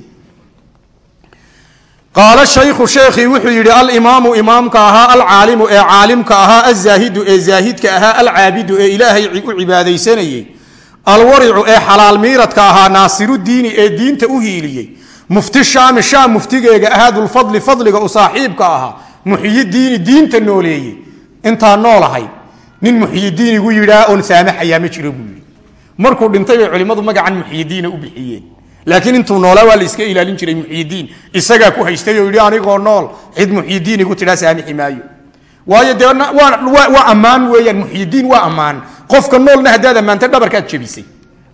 Qaala shaykhu sheekhii wuxuu yidhi alimaamu imaamka ahaa alcaalimu ee caalimka ahaa azaahidu ee zaahidka ahaa alcaabidu ee ilaahay u cibaadaysanayey alwaricu ee xalaal miiradka ahaa naasiru diini ee diinta u hiiliyey mufti shaami shaam muftigeega ahaa dulfadli fadliga u saaxiibka ahaa muxiyidiini diinta nooleeyey intaa noolahay nin muxiyidiinigu yidhaa oon saamaxayaa ma jiro buu yidhi. Markuu dhintay bay culimmadu magacan muxiyidiina u bixiyeen. Laakiin intuu noolaa waa la iska ilaalin jiray muxiyidiin isagaa ku haystay oo yidhi anigoo nool cid muxiyidiin igu tidhaa saamixi maayo. Waayo dee waa ammaan weeyaan muxiyidiin waa ammaan. Qofka noolna haddaad ammaanta dhabarkaad jebisay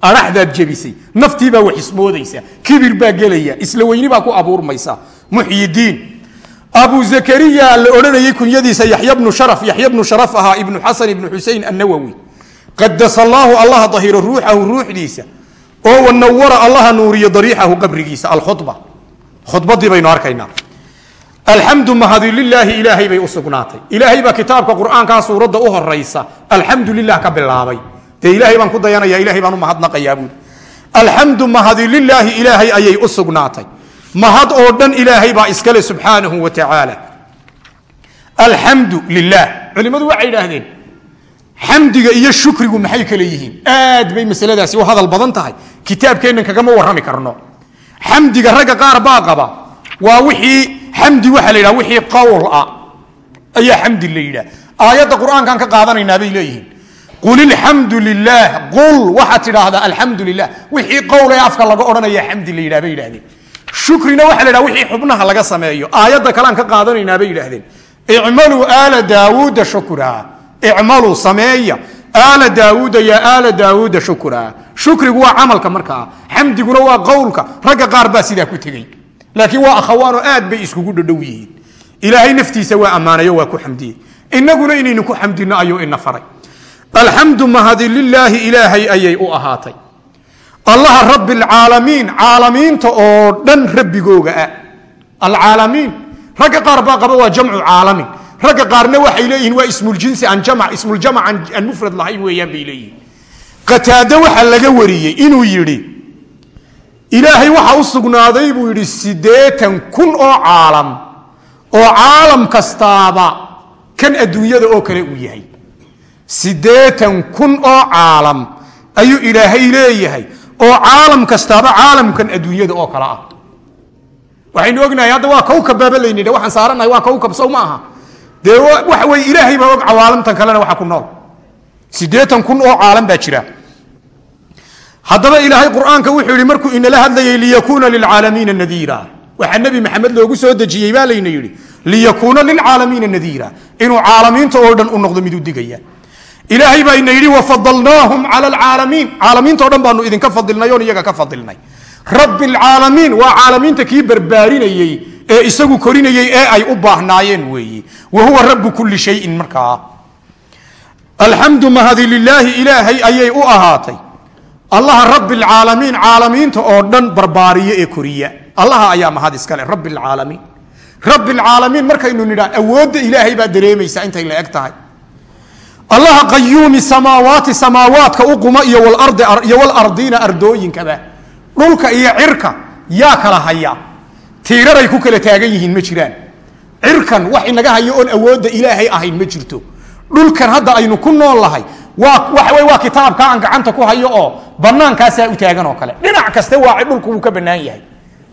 adhaxdaad jebisay naftiibaa wax ismoodaysa kibir baa gelaya isla weyni baa ku abuurmaysa. Muxyidiin abu zakariya la odhanayay kunyadiisa yaxya bnu sharaf. Yaxya bnu sharaf ahaa ibnu xasan ibnu xusein annawowi qadasa allaahu allaha dahiro ruuxahu ruuxdiisa. Oo wanawara allaha nuuriyo dariixahu qabrigiisa. Alkhudba. Khudbadii baynu arkaynaa. Alxamdu mahadi ilaahay bay u sugnaatay. Ilaahay baa kitaabka qur'aankaa suuradda u horaysa alxamdu lilah ka bilaabay. Dee ilaahay baan ku dayanaya ilahay baan u mahadnaqayaa buui alxamdu mahadi ilaahay ayay u sugnaatay mahad oo dhan ilaahay baa iskale subxaanahu wa tacaala. Alxamdu lilah culimmadu waxay idhaahdeen xamdiga iyo shukrigu maxay kale yihiin? Aad bay masaladaasi u hadal badan tahay. Kitaabkeennan kagama warrami karno. Xamdiga ragga qaar baa qaba waa wixii xamdi waxaa la yidhaha wixii qowl ah. Ayaa xamdi la yidhaha aayadda qur'aankaan ka qaadanaynaa bay leeyihiin. Qul ilxamdu lilah qul waxaad tidhaahdaa alxamdu lilah wixii qowl ee afka laga odhanaya xamdi la yidhaha bay yidhahdeen shukrina waxa la yidhaha wixii xubnaha laga sameeyo. Aayadda kalean ka qaadanaynaa bay yidhahdeen icmaluu aala daawuuda shukraa icmaluu sameeya. Aala daawuuda ya aala daawuuda shukraa shukrigu waa camalka markaa xamdiguna waa qowlka. Ragga qaar baa sidaa ku tegey laakiin waa akhawaanoo aad bay iskugu dhodhow yihiin. Ilaahay naftiisa waa ammaanayo waa ku xamdiyey inaguna inaynu ku xamdino ayuu ina faray. Alxamdu mahadi lilaahi ilaahay ayay u ahaatay allaha rabi alcaalamiin caalamiinta oo dhan rabbigooga ah. Alcaalamiin. Ragga qaar baa qaba waa jamcu caalamin ragga qaarna waxay leeyihiin waa ismuljinsi aan jam ismuljamac aan mufrad lahayn weeyaan bay leeyihiin. Qataade waxaa laga wariyey inuu yidhi ilaahay waxa u sugnaaday buu yidhi siddeetan kun oo caalam oo caalam kastaaba kan adduunyada oo kale uu yahay. Siddeetan kun oo caalam ayuu ilaahay leeyahay oo caalam kastaaba caalamkan adduunyada oo kale ah. Waxaynu ognahay hadda waa kawkab baaba laynidha waxaan saaranahay waa kawkab sow ma aha. Dee waxa weye ilaahay baa og cawaalamtan kalena waxa ku nool. Siddeetan kun oo caalam baa jira. Haddaba ilaahay qur'aanka wuxuu yihi markuu inala hadlayay liyakuuna lilcaalamiina nadiira. Waxaa nebi maxamed loogu soo dejiyey baa layna yidhi liyakuuna lilcaalamiina nadiira. Inuu caalamiinta oo dhan u noqdo mid u digaya ilaahay baa ina yidhi wafadalnaahum cala alcaalamiin. Caalamiinta o dhan baanu idinka fadilnay oon iyaga ka fadilnay. Rabbi alcaalamiin waa caalamiinta kii barbaarinayey ee isagu korinayey ee ay u baahnaayeen weeye wa huwa rabu kulli shayin markaa alxamdu mahadi lilaahi ilaahay ayay u ahaatay. Allaha rabi alcaalamiin caalamiinta oo dhan barbaariya ee koriya. Allaha ayaa mahad iskale rabi alcaalamiin rabi alcaalamiin markaynu nidhaan awoodda ilaahay baa dareemaysa intay la eg tahay allaha qayuumi samaawaati samaawaadka u quma iyo walardiina ardooyinkaba. Dhulka iyo cirka yaa kala haya. Tiiraray ku kala taagan yihiin ma jiraan. Cirkan wax inaga hayo oon awoodda ilaahay ahayn ma jirto. Dhulkan hadda aynu ku nool lahay waxa waa kitaabka aan gacanta ku hayo oo banaankaasaa u taagan oo kale. Dhinac kaste waa dhulku wuu ka banaan yahay.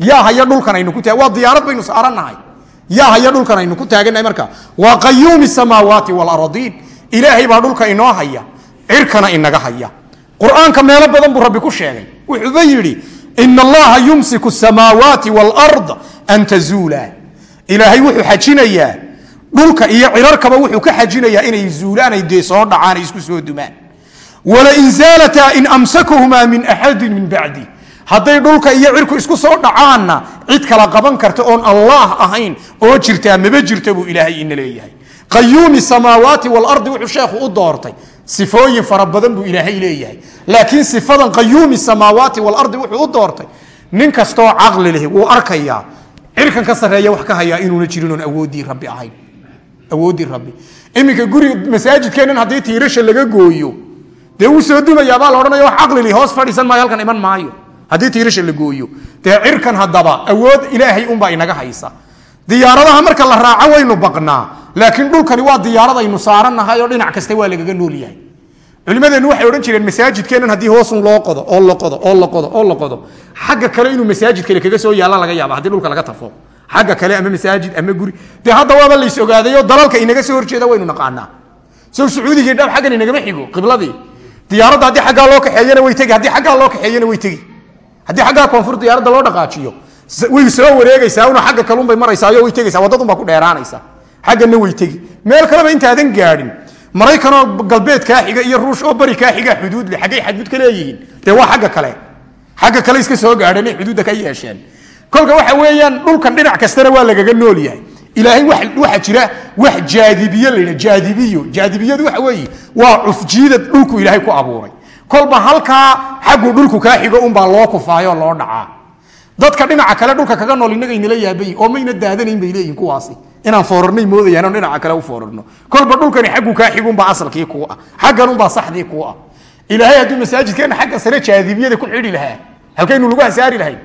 Yaa haya dhulkan aynu ku waa diyaarad baynu saarannahay yaa haya dhulkan aynu ku taagannahay marka. Waa qayuumi samaawaati waalardiin ilaahay baa dhulka inoo haya cirkana inaga haya. Qur'aanka meelo badan buu rabbi ku sheegay. Wuxuuba yidhi ina allaha yumsiku samaawaati waalard an tazuula. Ilaahay wuxuu xajinayaa dhulka iyo cirarkaba wuxuu ka xajinayaa inay zuulaanay dee soo dhacaan ay isku soo dumaan. Walain zaalataa in amsakahumaa min axadin min bacdi. Hadday dhulka iyo cirku isku soo dhacaanna cid kala qaban karta oon allaah ahayn oo jirtaa maba jirta buu ilaahay ina leeyahay qayuumi samaawaati walardi wuxuu sheekhu u doortay. Sifooyin fara badan buu ilaahay leeyahay. Laakiin sifadan qayuumi samaawaati walardi wuxuu u doortay. Nin kastoo caqli leh wuu arkayaa. Cirkan ka sarreeya wax ka hayaa inuuna jirin oon awooddii rabbi ahayn. Awooddii rabbi. Iminka guri masaajidkeennan haddii tiirasha laga gooyo dee wuu soo dumayaabaa la odhanaya wax caqli leh hoos fadhiisan maayo halkan iman maayo. Haddii tiirasha la gooyo dee cirkan haddaba awood ilaahay unbaa inaga haysa diyaaradaha marka la raaco waynu baqnaa. Laakiin dhulkani waa diyaarad aynu saarannahay oo dhinac kasta waa lagaga nool yahay. Culimadeennu waxay odhan jireen masaajidkeennan haddii hoosun loo qodo oo la qodo oo la qodo oo la qodo. Xagga kale inuu masaajid kale kaga soo yaalla laga yaaba haddii dhulka laga tafo. Xagga kale ama masaajid ama guri. Dee hadda waaba lays ogaadayo dalalka inaga soo horjeeda waynu naqaanaa. Sow sacuudigii dhab xaggan inagama xigo qibladii. Diyaaradda haddii xaggaa loo kaxeeyana way tegi haddii xaggaa loo kaxeeyana way tegi. Haddii xaggaa koonfur diyaaradda loo dhaqaajiyo way soo wareegaysaa una xagga kalunbay maraysaao way tegaysaa waddadunbaa ku dheeraanaysa. Xaggana way tegi. Meel kaleba intaadan gaadhin maraykanoo galbeed xiga iyo ruush oo bari kaa xiga xuduud leh xaggay xadgud ka leeyihiin. Dee waa xagga kale. Xagga kale iska soo gaadheen xuduudda ka yeesheen. Kolka waxa weeyaan dhulkan dhinac kastana waa lagaga nool yahay. Ilaahay waxaa jira wax jaadibiye la yidha jaadibiyo. Jaadibiyadu waxa weeye waa cufjiida dhulku ilaahay ku abuuray. Kolba halkaa xaggu dhulku kaa xigo unbaa loo kufaayoo loo dhacaa dadka dhinaca kale dhulka kaga nool inagaynala yaabayin oo mayna daadanayn bay leeyihiin kuwaasi. Inaan foorarnay moodayaan oo dhinaca kale u foorarno. Kolba dhulkani xaggu kaa xigunbaa asalkii kuu ah. Xagganunbaa saxdii kuu ah. Ilaahay hadduu masaajidkeenna xagga sare jaadibiyada ku xidhi lahaa halkaynu lagu hasaari lahayn.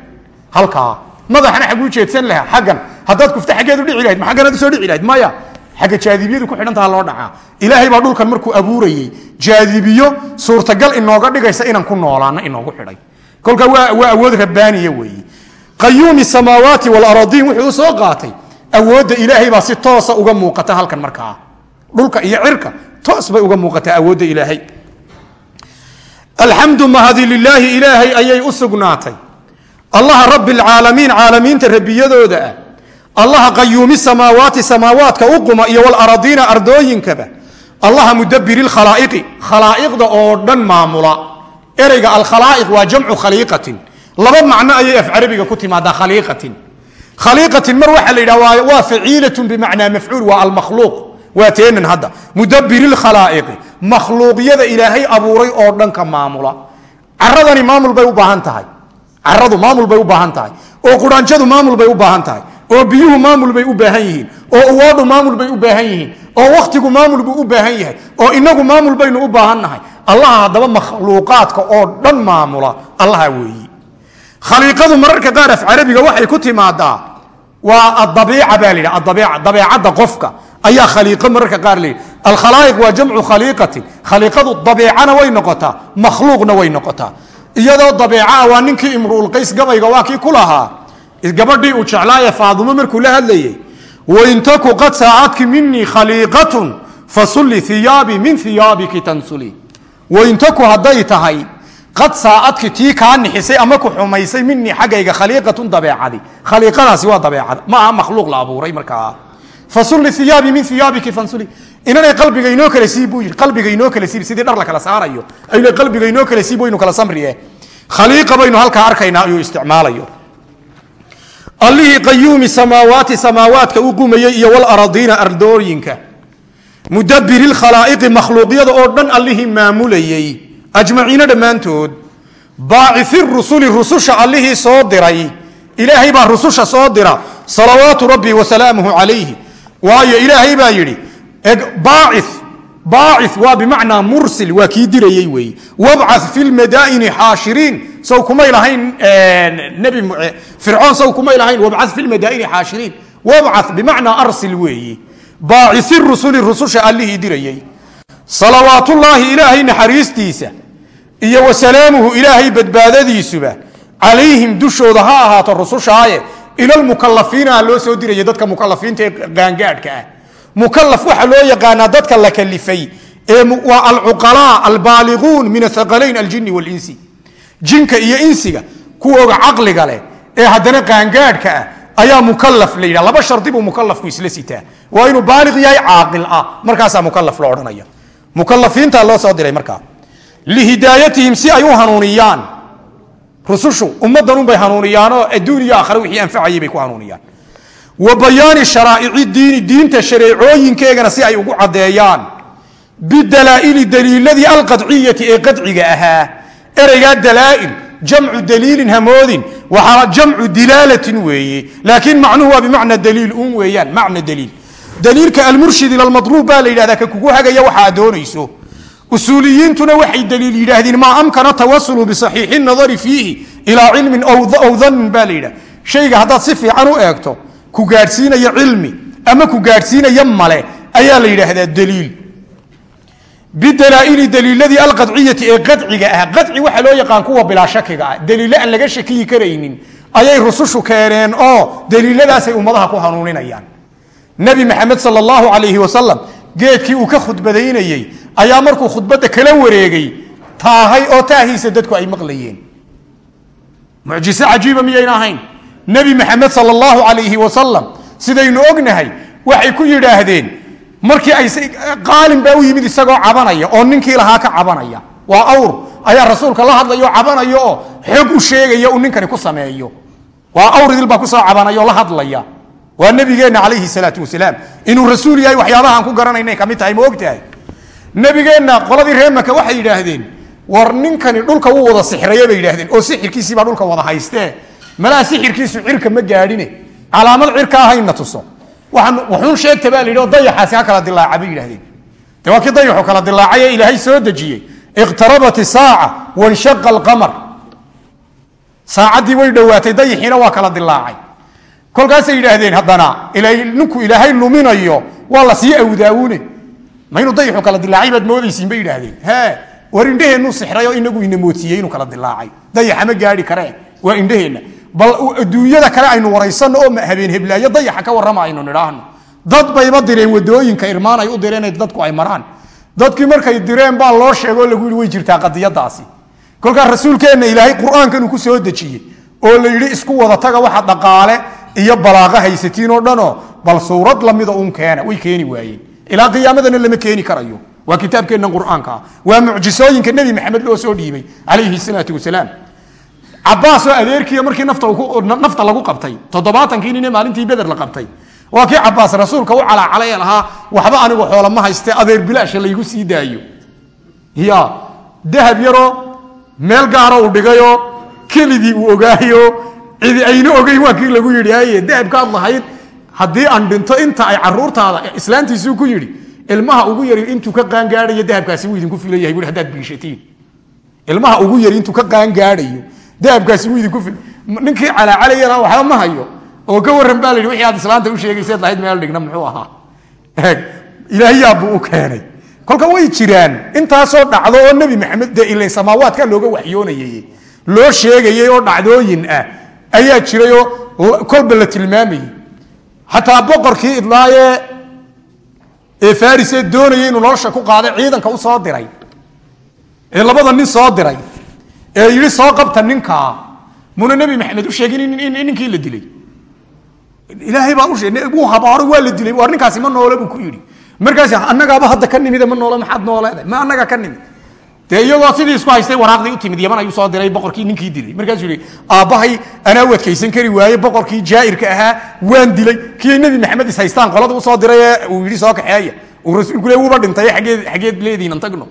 Halkaa. Madaxana xagguu jeedsan lahaa. Xaggan. Haddaad kufta xaggeedu dhici lahayd ma xagganaad u soo dhici lahayd? Maya xagga jaadibiyadu ku xidhantaha loo dhacaa. Ilaahay baa dhulkan markuu abuurayey. Jaadibiyo suurtagal inooga dhigaysa inaan ku noolaano inoogu xidhay. Kolka waa awood rabbaaniya weeye qayuumi samaawaati walaradiin wuxuu u soo qaatay. Awoodda ilaahay baa si toosa uga muuqata halkan markaa dhulka iyo cirka toos bay uga muuqataa awoodda ilaahay. Alxamdu mahadi lilaahi ilaahay ayay u sugnaatay. Allaha rabbi lcaalamiin caalamiinta rabbiyadooda ah. Allaha qayuumi samaawaati samaawaadka u quma iyo walaradiina ardooyinkaba. Allaha mudabiri lkhalaa'iqi khalaa'iqda oo dhan maamula. Ereyga alkhalaa'iq waa jamcu khaliiqatin laba macno ayay af carabiga ku timaadaa khaliiqatin. Khaliiqatin mar waxaa la yidhaha waa faciilatun bimacnaa mafcuul waa almakhluuq. Waa teenan hadda. Mudabiri lkhalaa'iqi makhluuqyada ilaahay abuuray oo dhanka maamula. Caradani maamul bay u baahan tahay. Caradu maamul bay u baahan tahay. Oo quraanjadu maamul bay u baahan tahay. Oo biyuhu maamul bay u baahan yihiin. Oo uwaadhu maamul bay u baahan yihiin. Oo wakhtigu maamul buu u baahan yahay. Oo inagu maamul baynu u baahannahay. Allaha haddaba makhluuqaadka oo dhan maamula. Allaha weeyi khaliiqadu mararka qaar af carabiga waxay ku timaadaa waa adabiica baa la yidhaha dabeecadda qofka ayaa khaliiqo mararka qaar la yidhi. Alkhalaa'iq waa jamcu khaliiqatin khaliiqadu dabeecana way noqotaa makhluuqna way noqotaa. Iyadoo dabeeca waa ninkii imruulqays gabayga waa kii ku lahaa. Gabadhii uu jeclaaye faadumo markuu la hadlayey wain taku qad saacadki minii khaliiqatun fasulli iyaabii min iyaabiki tansuli. Wain taku hadday tahay qad saacadki tii kaa nixisay ama ku xumaysay minii xaggayga khaliiqatun dabeecadi. Khaliiqadaasi waa dabeecada. Ma aha makhluuq la abuuray markaa fasulli iyaabii min iyaabiki fansuli. Inanay qalbiga inoo kala siib buu yidhi. Qalbiga inoo kala siib sidii dhar la kala saarayo. Ayna qalbiga inoo kala siib waynu kala samriye. Khaliiqa baynu halkaa arkaynaa ayuu isticmaalayo. Allihii qayuumi samaawaati samaawaadka u qumayey iyo walaradiina ardooyinka mudabiri lkhalaa'iqi makhluuqyada oo dhan allihii maamulayey ajmaciino dhammaantood baacifi rusuli rususha allihii soo diray ilaahay baa rususha soo dira salawaatu rabbi wasalaamuhu calayhi waayo ilaahay baa yidhi baaci baaci waa bimacnaa mursil waa kii dirayey weeye wabca fi lmadaa'ini xaashiriin saw kumay lahayn nebi fircoon saw kumay lahayn wabca fi lmadaa'ini xaashiriin wabca bimacnaa arsil weeye baacifi rusuli rususha allihii dirayey salawaatullaahi ilaahay naxariistiisa iyo wasalaamuhu ilaahay badbaadadiisuba calayhim dushooda ha ahaato rusushaaye ilalmukalafiina loo soo diraya dadka mukalafiinta ee qaangaadhka ah. Mukalaf waxaa loo yaqaanaa dadka la kalifay ee waa alcuqalaa albaaliquun min athaqalayn aljini walinsi. Jinka iyo insiga kuwooga caqliga leh ee haddana qaangaadhka ah ayaa mukalaf la yidhaha laba shardi buu mukalafku isla sitaa. Waa inuu baaliq yahay caaqil ah. Markaasaa mukalaf lo odhanaya mukalafiinta loo soo diray markaa lihidaayatihim si ay u hanuuniyaan rusushu ummaddanunbay hanuuniyaanoo adduun iyo wixii anfacayay bay ku hanuuniyaan wa bayaani sharaa'ici diini diinta shareecooyinkeegana si ay ugu caddeeyaan bidalaa'ili daliiladii alqadciyati ee qadciga ahaa ereygaa dalaa'il jamcu daliilin hamoodin waxaa jamcu dilaalatin weeye laakiin macnuhu waa bimacna daliil un weeyaan macna daliil daliilka almurshid ila lmadluub baa la yidhahdaa ka kugu hagaya waxa aad doonayso usuuliyiintuna waxay daliil yidhaahdeen maa amkana tawasulu bisaxiixi nadari fiihi ilaa cilmin aw danin baa la yidhah shayga haddaad si fiican u eegto ku gaadhsiinaya cilmi ama ku gaadhsiinaya male ayaa la yidhaahdaa daliil. Bidalaaili daliiladii alqadciyati ee qadciga ah qadci waxaa loo yaqaan kuwa bilaa shakiga ah daliilo aan laga shakiyi karaynin ayay rusushu keeneen oo daliiladaasay ummadaha ku hanuuninayaan. Nabi maxamed sal allahu alayhi wasalam geedkii uu ka khudbadaynayey ayaa markuu khudbadda kala wareegay taahay oo taahiisa dadku ay maqlayeen. Mucjise cajiiba miyayna ahayn? Nebi maxamed sal allahu alayhi wasalam sidaynu ognahay waxay ku yidhaahdeen markii ay qaalin baa u yimid isagoo cabanaya oo ninkii lahaa ka cabanaya. Waa awr ayaa rasuulka la hadlaya oo oo xoog u sheegaya uu ninkani ku sameeyo. Waa awr idil baa ku soo cabanaya oo la hadlaya waa nabigeenna calayhi salaatu wasalaam. Inuu rasuul yahay waxyaabahaan ku garanayna ka mid tahay ma ogtahay? Nabigeenna qoladii reemaka waxay yidhaahdeen war ninkani dhulka wuu wada sixraya bay yidhahdeen oo sixirkiisiibaa dhulka wada haystee. Malaa sixirkiisu cirka ma gaadhine. Calaamad cirka ahayna tuso. Waxuun sheegta baa la oo dayaxaasi ha kala dilaaca bay yidhahdeen de waa kii dayaxu kala dilaacay ee ilaahay soo dejiyey. Iqtarabat isaaca wanshaqa alqamar saacaddii way dhowaatay dayaxiina waa kala dilaacay kolkaasay yidhaahdeen haddana ninku ilaahay luminayo waa la sii awdaawune ma inuu kala dilaacay baad moodaysiin bay yidhaahdeen. He war indheheennu sixray inagu ina moodsiiyey inuu kala dilaacay dayaxa ma gaadhi karee waa indheheenna. Bal adduunyada kale aynu waraysanno oo habeen heblaayo dayaxa ka warrama aynu nidhaahno dad bayba direen waddooyinka irmaan ay u direen dadku ay maraan. Dadkii markay direen baa loo sheegoo lagu yidhi way jirtaa qadiyadaasi kolkaa rasuulkeenna ilaahay qur'aankan uu ku soo dejiyey oo la yidhi isku wada taga waxa dhaqaale iyo balaaqo haysatiin oo dhanoo bal suurad lamida un keena way keeni waayeen ilaa qiyaamadana lama keeni karayo. Waa kitaabkeenna qur'aanka. Waa mucjisooyinka nebi maxamed loo soo dhiibay calayhi salaatu wasalaam. Cabaasoo adeerkiiyo markii nafta lagu qabtay toddobaatankii nine maalintii beder la qabtay. Waa kii cabaas rasuulka u calaacalay lahaa waxba anigu xoolama hayste adeer bilaasha laygu sii daayo. Ya dahab yaroo meel gaaro uu dhigayo keligii uu ogaayo cidi ayna ogeyn waa kii lagu yidhi haye dahabkaad lahayd haddii aan dhinto inta ay caruurtaada islaantiisuu ku yidhi ilmaha ugu yari intuu ka qaangaadayo dahabkaasi wuu idinku filan yahay bui hadaad biishatiin ilmaha ugu yari intuu ka qaangaadayo dahabkaasi wuu idinku fil ninkii calaacalayana waxba ma hayo oo ka warran baa la wixii aad islaanta u sheegayseed lahayd meel dhigna muxuu ahaa. Ilaahiyaabuu u keenay. Kolka way jiraan intaasoo dhacdo oo nebi maxamed ilan samaawaadka looga waxyoonayay loo sheegayay oo dhacdooyin ah ayaa jirayoo kolba la tilmaamayey xataa boqorkii idlaayee ee farisee doonayay inuu nolosha ku qaaday ciidanka u soo diray ee labada nin soo diray ee yidhi soo qabta ninkaa muna nebi maxamed u sheegin in ninkii la dilay. Ilaahay baa wuu habaaro waa la dilay war ninkaasi ma noole buu ku yidhi. Markaas annagaaba hadda ka nimide ma noole maxaad nooleeday ma annaga ka nimid dee iyagoo sidii isku haystay waraaqdii u timid yaman ayuu soo diray boqorkii ninkii dilay. Markaasuu yihi aabbahay anaa u adkaysan kari waaye boqorkii jaa'irka ahaa waan dilay. Kii nebi maxamed is haystaan qolada u soo diray ee uu yidhi soo kaxeeya uu rasuulku le wuuba dhintay xageed xageed leediinan tagno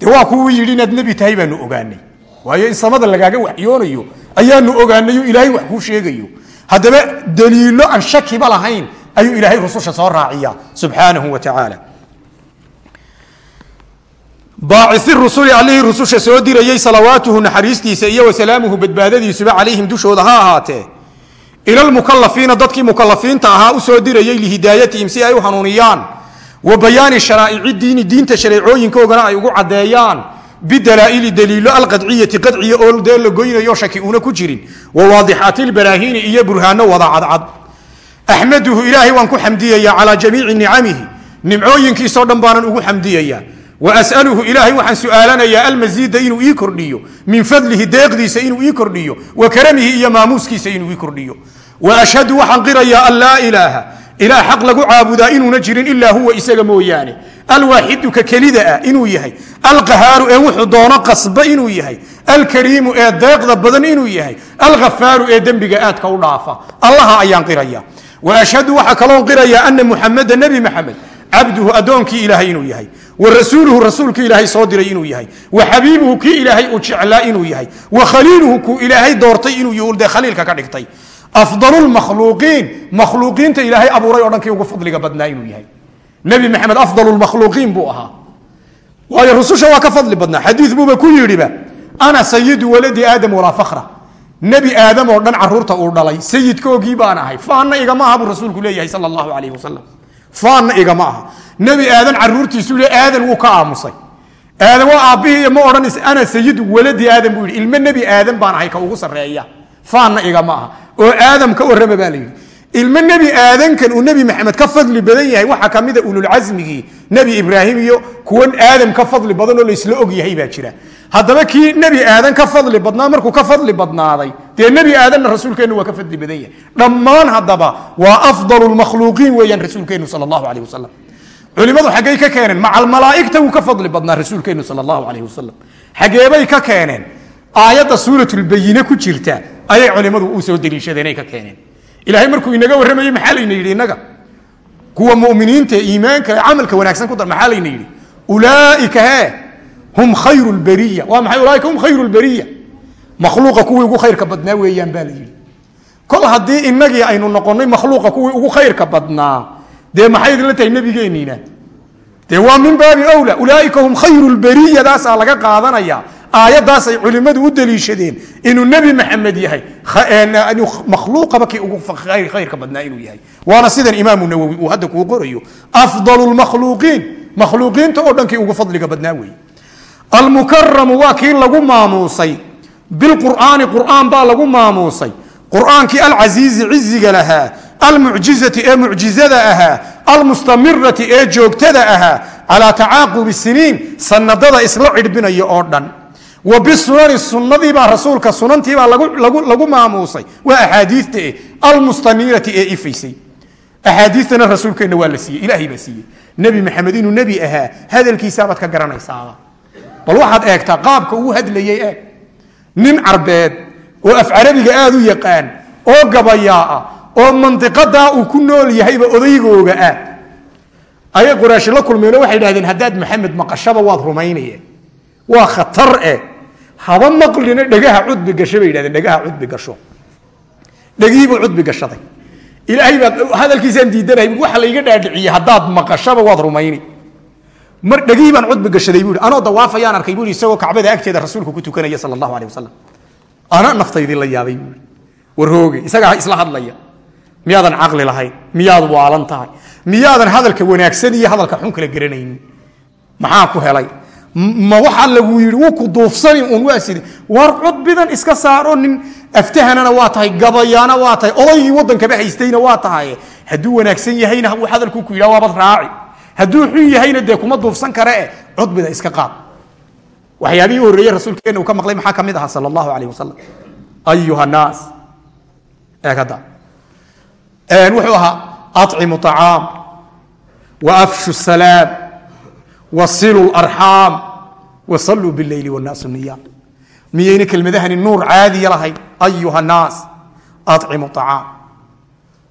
dee waa kuwii yidhi inaad nebi tahay baanu ogaanay. Waayo in samada lagaaga waxyoonayo ayaanu ogaanayo ilaahay wax kuu sheegayo. Haddaba daliilo aan shakiba lahayn ayuu ilaahay rususha soo raaciya subxaanahu wa tacaala baaci rusuli allihii rususha soo dirayey salawaatuhu naxariistiisa iyo wasalaamuhu badbaadadiisuba calayhim dushooda ha ahaatee ila lmukalafiina dadkii mukalafiinta ahaa u soo dirayey lihidaayatihim si ay u hanuuniyaan wa bayaani sharaa'ici diini diinta shareecooyinkoogana ay ugu caddeeyaan bidalaa'ili daliilo alqadciyati qadciya oo dee la goynayo shaki una ku jirin wa waadixaati lbaraahiini iyo burhaano wada cadcad axmaduhu ilaahay waan ku xamdiyayaa calaa jamiici nicamihi nimcooyinkiisoo dhan baanan ugu xamdiyayaa wa as'aluhu ilaahay waxaan su'aalanayaa almasiida inuu ii kordhiyo min fadlihi deeqdiisa inuu ii kordhiyo wa karamihi iyo maamuuskiisa inuu ii kordhiyo wa ashhadu waxaan qirayaa an laa ilaaha ilaah xaq lagu caabudaa inuuna jirin ilaa huwa isaga mooyaane alwaaxidu ka kelida ah inuu yahay alqahaaru ee wuxuu doono qasba inuu yahay alkariimu ee deeqda badan inuu yahay alghafaaru ee dembiga aadka u dhaafa allaha ayaan qiraya wa ashhadu waxaa kaloon qirayaa ana muxameda nebi maxamed cabduhu addoonkii ilaahay inuu yahay wa rasuuluhu rasuulkii ilaahay soo diray inuu yahay. Wa xabiibuhu kii ilaahay uu jeclaa inuu yahay. Wa khaliiluhu kuu ilaahay doortay inuu yuhu dee khaliilka ka dhigtay. Afdalu lmakhluuqiin makhluuqiinta ilaahay abuuray oo dhankii ugu fadliga badnaa inuu yahay. Nebi maxamed afdal makhluuqiin buu ahaa. Waayo rususha waa ka fadli badnaa. Xadii buuba ku yidhiba ana sayidu waladi aadam walaa fakra nebi aadam oo dhan carruurta uu dhalay sayidkoogii baan ahay. Faanna igama aha buu rasuulku faanna igama aha. Nebi aadan caruurtiisu le aadan wuu ka aamusay. Aadan waa aabbihii ma odhanas ana sayidu waladi aadam buu yidhi. Ilmo nebi aadan baan ahay ka ugu sarreeya. Faanna igama aha. Oo aadam ka warrama baa la yidhi. Ilmo nebi aadankan uu nebi maxamed ka fadli badan yahay waxaa kamida ululcasmigii nebi ibraahim iyo kuwan aadam ka fadli badan oo laysla og yahay baa jira. Haddaba kii nebi aadan ka fadli badnaa markuu ka fadli badnaaday dee nebi aadanna rasuulkeennu waa ka fadli badan yahay. Dhammaan haddaba waa afdal lmakhluuqiin weeyaan rasuulkeennu sal allahu aleyh wasalam culimadu xaggay ka keeneen macalmalaaigta wuu ka fadli badnaa rasuulkeennu sal allahu aleyh wasalam xageebay ka keeneen aayadda suuratulbayine ku jirta ayay culimadu u soo deliishadeenay ka keeneen. Ilahay markuu inaga warramayey maxaa layna yidhi inaga kuwa muminiinta iimaanka camalka wanaagsan ku dar maxaa layna yidhi? Ulaaika he hum khayru lberiya waa maxay? Ulaaika hum khayru lberiya makhluuqa kuwii ugu khayrka badnaa weeyaan baa la yidhi. Kol haddii inagii aynu noqonnay makhluuqa kuwii ugu khayrka badnaa dee maxay idinla tahay nebigeeniina dee waa min baabi wla ulaaika hum khayru lberiyadaasaa laga qaadanaya. Aayadaasay culimmadu u deliishadeen inuu nebi maxamed yahay. Makhluuqaba kii ugu khayrka badnaa inuu yahay. Waana sidan imaamu nawowi uu hadda kuu qorayo. Afdalu lmakhluuqiin makhluuqiinta oo dhankii ugu fadliga badnaa weeye almukaramu waa kii lagu maamuusay bilqur'aani qur'aan baa lagu maamuusay. Qur'aankii alcasiizi ciziga lahaa almucjizati ee mucjizada ahaa almustamirati ee joogtada ahaa calaa tacaaqubi siniin sanadada isla cidhbinaya oo dhan. Wa bisunani sunadiibaa rasuulka sunantiibaa lagu maamuusay. Waa axaadiita e almustanirati ee ifaysay. Axaadiitana rasuulkeenna waa la siiyey ilaahay baa siiyey. Nebi maxamed inuu nebi ahaa hadalkiisaabaad ka garanaysaaba bal waxaad eegtaa qaabka uu hadlayay eeg nin carbeed oo af carabiga aada u yaqaan oo gabayaa ah oo mandiqadaa uu ku nool yahayba odaygooga ah. Ayay quraashi la kulmeenoo waxay dhahdeen haddaad maxamed maqashaba waad rumaynaye waa khatar eh. Haba maqlina dhagaha cudbi gasho bay yidhahdeen. Dhagaha cudbi gasho. Dhagiibuu cudbi gashaday. Ilaahay baad hadalkiisaan diidanahay waxa layga dhaadhiciyey haddaad maqashaba waad rumayni mar dhagihii baan cudbi gashaday buu anoo dawaafayaan arkay buu isagoo kacbada agteeda rasuulku ku tukanaya sala allahu aleh ana naftaydii la yaabay buu warhooge isagaa isla hadlaya. Miyaadan caqli lahayn miyaad waalan tahay miyaadan hadalka wanaagsan iyo hadalka xun kala garanaynin. Maxaa ku helay? Ma waxaa lagu yidhi wuu ku duufsani uun waa sidi war cudbidan iska saaro nin aftahanana waa tahay gabayaana waa tahay odaygii waddankaba haystayna waa tahay. Hadduu wanaagsan yahayna hadalkuu ku yidha waabad raaci hadduu xun yahayna dee kuma duufsan kare e cudbida iska qaad. Waxyaabihii u rasuulkeena uu ka maqlay maxaa ka mid ahaa sala allahu calayh wasalam ayuha naas. Eeg hadda. Wuxuu ahaa acimu acaam wa salaam wasilu larxaam wasaluu bileyli wannaasu niyaam. Miyayna kelmadahani nuur caadiya lahayn ayuha naas acimu acaam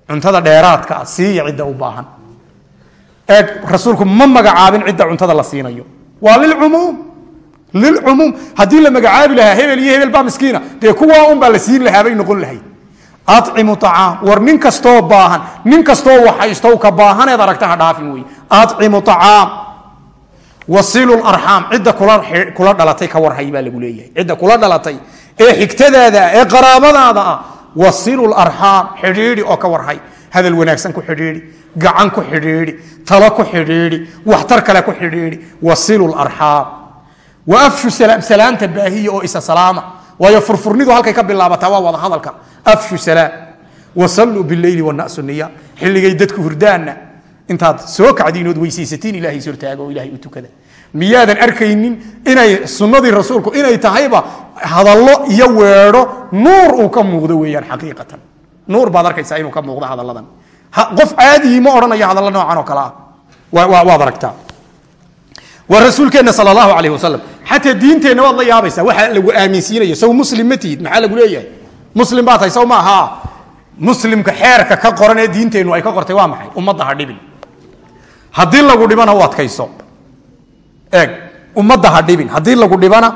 cuntada dheeraadka ah siiya cidda u baahan rasuulku ma magacaabin cidda cuntada la siinayo. Waa lilcumuum lilcumuum haddii la magacaabi lahaa hebel iyo hebel baa miskiina. Dee kuwaa un baa la siin lahaa bay noqon lahayd. Acimu acaam war nin kastoo baahan nin kastoo waxaystow ka baahaneed aragta ha dhaafin wey acimu acaam wasilu larxaam cidda kula dhalatay ka warhay baa lagu leeyahay. Cidda kula dhalatay. Ee xigtadaada ee qaraabadaada ah. Wasilu larxaam xidhiidhi oo ka warhay. Hadal wanaagsan ku xidhiidhi gacan ku xidhiidhi talo ku xidhiidhi waxtar kale ku xidhiidhi. Wasilu larxaam wa afshu salaam salaamta baahiya oo isa salaama. Waayo furfurnidu halkay ka bilaabataa waa wada afshu salaam. Wasalluu bileyli wanasu niya xilligay dadku hurdaanna. Intaad soo kacdiin ood weysaysatiin ilahay ishortaago oo ilahay u tukada. Miyaadan arkaynin inay sunnadii rasuulku inay tahayba hadallo iyo weedho nuur uu ka muuqdo weeyaan xaqiiqatan. Nuur baad arkaysaa inuu ka muuqdo hadalladan qof caadii ma odhanayo hadalla noocan oo kale ah. Waad aragtaa. Waa rasuulkeenna sal allahu alayh wasalam xataa diinteenna waad la yaabaysaa. Waxaa lagu aaminsiinaya saw muslim ma tihid? Maxaa lagu leeyahay? Muslim baa tahay saw maaha muslimka xeerka ka qoran ee diinteennu ay ka qortay waa maxay? Ummadda ha dhibin. Haddii lagu dhibana u adkayso. Eeg ummadda ha dhibin. Haddii lagu dhibana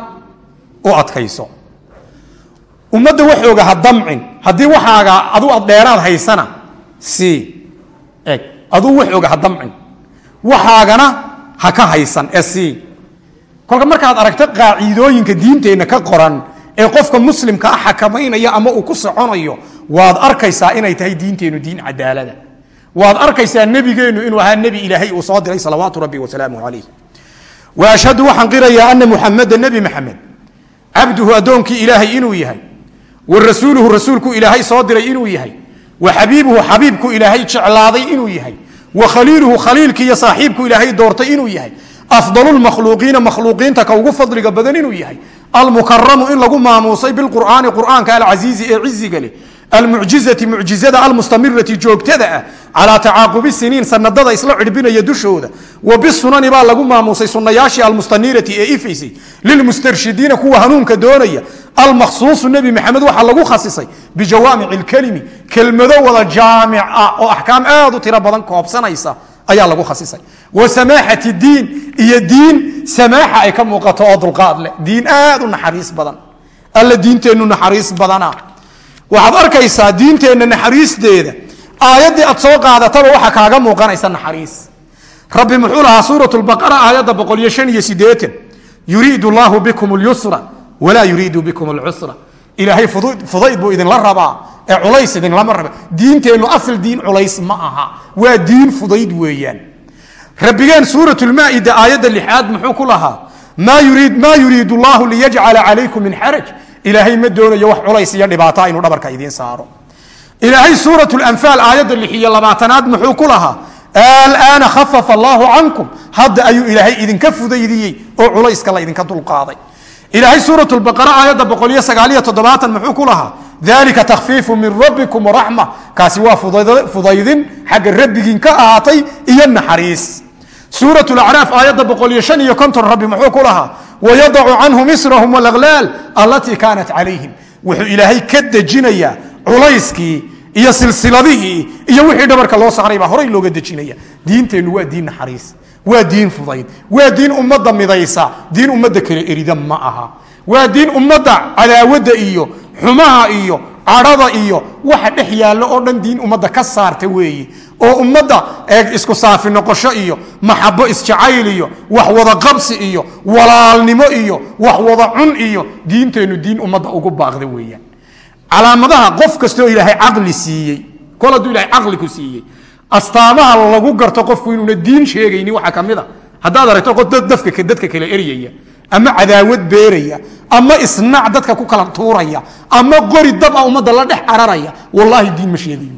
u adkayso. Ummadda waxooga ha damcin. Haddii waxaaga adu ad dheeraad haysana sii eeg aduu waxooga ha damcin waxaagana ha ka haysan ee sii kolka markaad aragto qaaciidooyinka diinteenna ka qoran ee qofka muslimka ah xakamaynaya ama uu ku soconayo waad arkaysaa inay tahay diinteennu diin cadaalada. Waad arkaysaa nebigeennu inuu ahaa nebi ilaahay uu soo diray salawaatu rabbi wasalaamu calayh wa ashhadu waxaan qirayaa ana muxameda nebi maxamed cabduhu addoonkii ilaahay inuu yahay wa rasuuluhu rasuulku ilaahay soo diray inuu yahay wa xabiibuhu xabiibku ilaahay jeclaaday inuu yahay. Wa khaliiluhu khaliilki iyo saaxiibku ilaahay doortay inuu yahay. Afdalulmakhluuqiina makhluuqiinta ka ugu fadliga badan inuu yahay. Almukaramu in lagu maamuusay bilqur'aani qur'aanka alcasiizi ee ciziga leh almucjizati mucjizada almustamirati joogtada ah calaa tacaaqubi siniin sanadada isla cirbinaya dushooda wa bisunani baa lagu maamuusay sunayaashii almustanirati ee ifaysay lilmustarshidiina kuwa hanuunka doonaya almakhsuusu nebi maxamed waxaa lagu khasisay bijawaamic lkelimi kelmado wada jaamic ah oo axkaam aad u tiro badan koobsanaysa ayaa lagu khasisay. Wa samaaxati diin iyo diin samaaxa ay ka muuqato oo dulqaad leh diin aad u naxariis badan. Alla diinteennu naxariis badana waxaad arkaysaa diinteenna naxariisteeda. Aayaddii aad soo qaadataba waxaa kaaga muuqanaysa naxariis. Rabbi muxuu lahaa suurat lbaqara aayadda boqol iyo shan iyo sideetan yuriidu llahu bikum lyusra walaa yuriidu bikum lcusra ilaahay fudayd buu idinla rabaa. Ee culays idinlama raba diinteennu asal diin culays ma aha. Waa diin fudayd weeyaan. Rabbigeen suurat lmaa'ida aayadda lixaad muxuu ku lahaa maa yuriid llahu liyajcala calaykum min xaraj ilaahay ma doonayo wax culays iyo dhibaata inuu dhabarka idiin saaro. Ilaahay suurat lanfaal aayadda lix iyo labaatanaad muxuu ku lahaa alaana khafafa allaahu cankum. Hadda ayuu ilaahay idinka fudaydiyey oo culayska la idinka dulqaaday. Ilaahay suurat lbaqara aayadda boqol iyo sagaaliyo toddobaatan muxuu ku lahaa dalika takhfiifu min rabbikum raxma kaasi waa fudaydin xagga rabbigiin ka ahaatay iyo naxariis suurat lacraaf aayadda boqol iyo shan iyo konton rabbi muxuu ku lahaa wayadacu canhum israhum wlaglaal allatii kaanat calayhim. Wuxuu ilaahay ka dejinayaa culayskii iyo silsiladihii iyo wixii dhabarka loo saaray baa horay looga dejinaya. Diinteennu waa diin naxariis waa diin fudayd waa diin ummadda midaysa diin ummadda kale erida ma aha. Waa diin ummadda cadaawadda iyo xumaha iyo cadhada iyo waxa dhex yaallo oo dhan diin ummadda ka saarta weeye oo ummadda isku saafi noqosho iyo maxabo isjacayl iyo wax wada qabsi iyo walaalnimo iyo wax wada cun iyo diinteennu diin ummadda ugu baaqda weeyaan. Calaamadaha qof kastoo ilaahay caqli siiyey kol hadduu ilahay caqli ku siiyey astaamaha lagu garto qofku inuuna diin sheegayni waxaa ka mid a. Haddaad aragto qof dadka kale eryaya ama cadaawad beeraya ama isnac dadka ku kala tuuraya ama qori dab a ummadda la dhex cararaya wallaahi diin ma sheegayo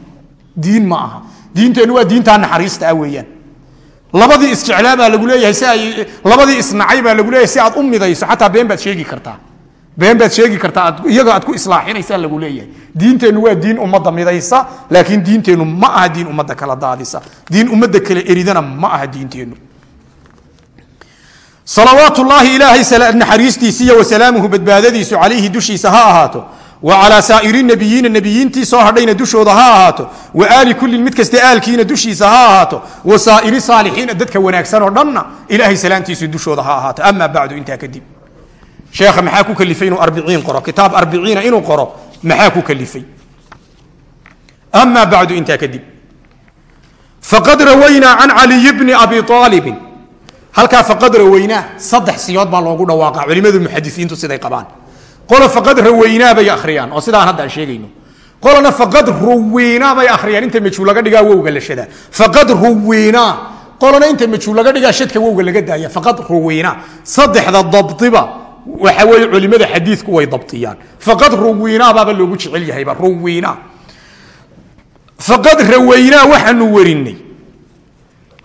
diin ma aha. Diinteennu waa diintaa naxariista ah weeyaan. Labadii isjeclaa baa lagu leeyahay si ay labadii isnacay baa lagu leeyahay si aad u midayso xataa been baad sheegi kartaa. Been baad sheegi kartaa iyaga aad ku islaaxinaysaa lagu leeyahay. Diinteennu waa diin ummadda midaysa laakiin diinteennu ma aha diin ummadda kala daadisa. Diin ummadda kala eridana ma aha diinteennu salawaat ullaahi ilaahay naxariistiisa iyo wasalaamuhu badbaadadiisu calayhi dushiisa ha ahaato. Wa calaa saa'iri nabiyiina nebiyiintii soo hadhayna dushooda ha ahaato. Wa aali kullin mid kasta aalkiina dushiisa ha ahaato. Wa saa'iri saalixiina dadka wanaagsan oo dhanna ilaahay salaamtiisu dushooda ha ahaato. Amaa bacdu intaa kadib. Sheekha maxaa ku kalifay inuu arbiciin qoro? Kitaab arbiciina inuu qoro maxaa ku kalifay? Amaa bacdu intaa kadib. Faqad rawaynaa can caliy bni abi aalibin halkaa faqad rawaynaa saddex siyood baa loogu dhawaaqa culimadu muxadisiintu siday qabaan. Qola faqad rawaynaa bay akhriyaan oo sidaan hadda sheegayno. Qolana faqad ruwiinaa bay akhriyaan inta majhuul laga dhigaa wowga la shadaa. Faqad ruwiinaa qolana inta majhuul laga dhigaa shadka wowga laga daaya faqad ruwiinaa saddexda dabdiba waxa weeye culimada xadiidku way dabtiyaan. Faqad ruwiinaa baaba loogu jecel yahayba ruwiinaa faqad rawaynaa waxaanu warinay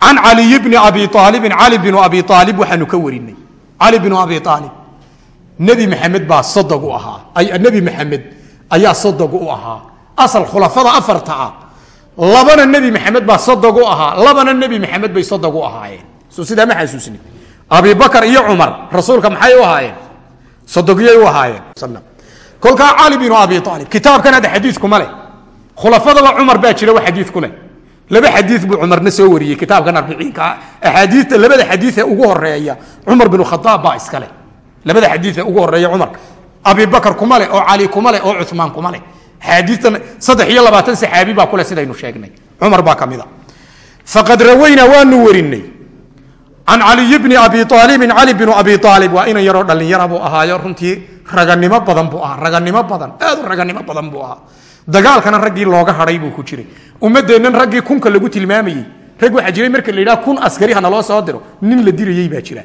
can caliy bni abi aalibin cali binu abi aalib waxaanu ka warinay cali binu abi aalib nebi maxamed baa sodog u ahaa nebi maxamed ayaa sodog u ahaa asal khulafada afarta ah labana nebi maxamed baa sodog u ahaa labana nebi maxamed bay sodog u ahaayeen so sidaa ma xasuusni abibakar iyo cumar rasuulka maxay u ahaayeen sodogyay u ahaayeen kolkaa cali binu abi aalib kitaabkan hadda xadiidkuma leh khulafadaba cumar baa jira wa xadiid ku leh laba xadii buu cumarna soo wariyey kitaabkan arbiciinka axaadiita labada xadiie ugu horreeya cumar binu khadaab baa iskale labada xadiie ugu horreeya cumar. Abibakar kuma leh oo cali kuma leh oo cumaan kuma leh. Axaadiitan saddex iyo labaatan saxaabi baa kuleh sidaynu sheegnay. Cumar baa kamida faqad rawaynaa waanu warinay can caliy bni abi aalibin cali binu abi aalib waa inan yaroo dhallinyara buu ahaayo. Runtii raganimo badan buu ahaa raganimo badan aad u raganimo badan buu ahaa dagaalkana raggii looga hadhay buu ku jiray. Ummadeennan raggii kunka lagu tilmaamayey. Rag waxaa jiray marka la yidhaha kun askari hana loo soo diro. Nin la dirayey baa jira.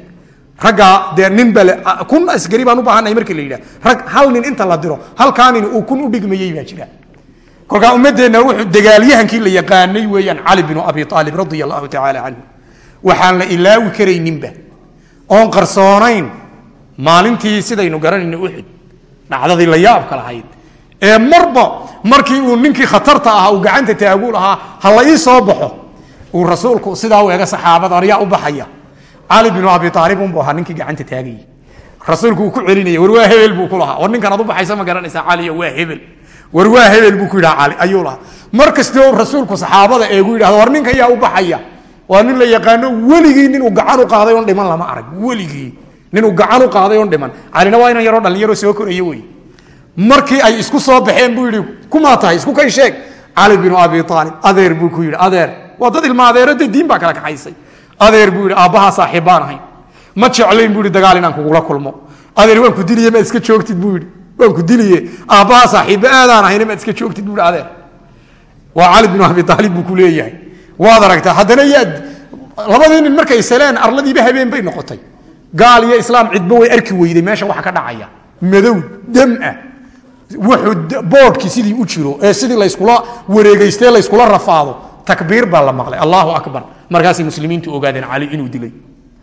Raggaa dee nin bale kun askari baan u baahanay marka la yidhaha. Rag hal nin inta la diro halkaa nin uu kun u dhigmayey baa jira. Kolkaa ummadeenna wuxuu dagaalyahankii la yaqaanay weeyaan cali binu abi aalib radia allahu tacaala canhu waxaan la ilaawi karayninba oon qarsoonayn maalintii sidaynu garanayna uxud dhacdadii la yaabka lahayd ee marba markii uu ninkii khatarta ahaa uu gacanta taagu lahaa ha la ii soo baxo. Uu rasuulku sidaa u ega saxaabada aryaa u baxaya. Cali binu abi aalib unbu ahaa ninkii gacanta taagayey rasuulku uu ku celinaya war waa hebel buu ku lahaa. War ninkan ad u baxaysa ma garanaysaa caliyo waa hebel. War waa hebel buu ku yidhaha cali ayuu lahaa. Mar kastoo rasuulku saxaabada eegu yidhahdo war ninkan yaa u baxaya. Waa nin la yaqaano weligii ninuu gacan u qaaday on dhiman lama arag. Weligii ninuu gacan u qaaday on dhiman. Calina waa inan yaroo dhalinyaro soo koraya wey markii ay isku soo baxeen buu yidhi kumaa tahay isku kay sheeg. Cali binu abi aalib adeer buu ku yidhi adeer waa dad ilma adeero dee diin baa kala kaxaysay. Adeer buu yidhi aabbahaa saaxiib baan ahayn ma jeclayn buu yidhi dagaal inaan kugula kulmo. Adeer waan ku diliye maad iska joogtid buu yidhi. Waan ku diliye. Aabbahaa saaxiibba aadaan ahayn maad iska joogtid buu yidhi adeer. Waa cali binu abi aalib buu ku leeyahay. Waad aragtaa haddana yaad labadii nin markay saleen arladiiba habeen bay noqotay. Gaal iyo islaam cidba way arki weyday meesha waxa ka dhacaya. Madow dam ah wuxuu boodhkii sidii u jiro ee sidii layskula wareegayste layskula rafaado. Takbiir baa la maqlay. Allahu akbar. Markaasay muslimiintu ogaadeen cali inuu dilay.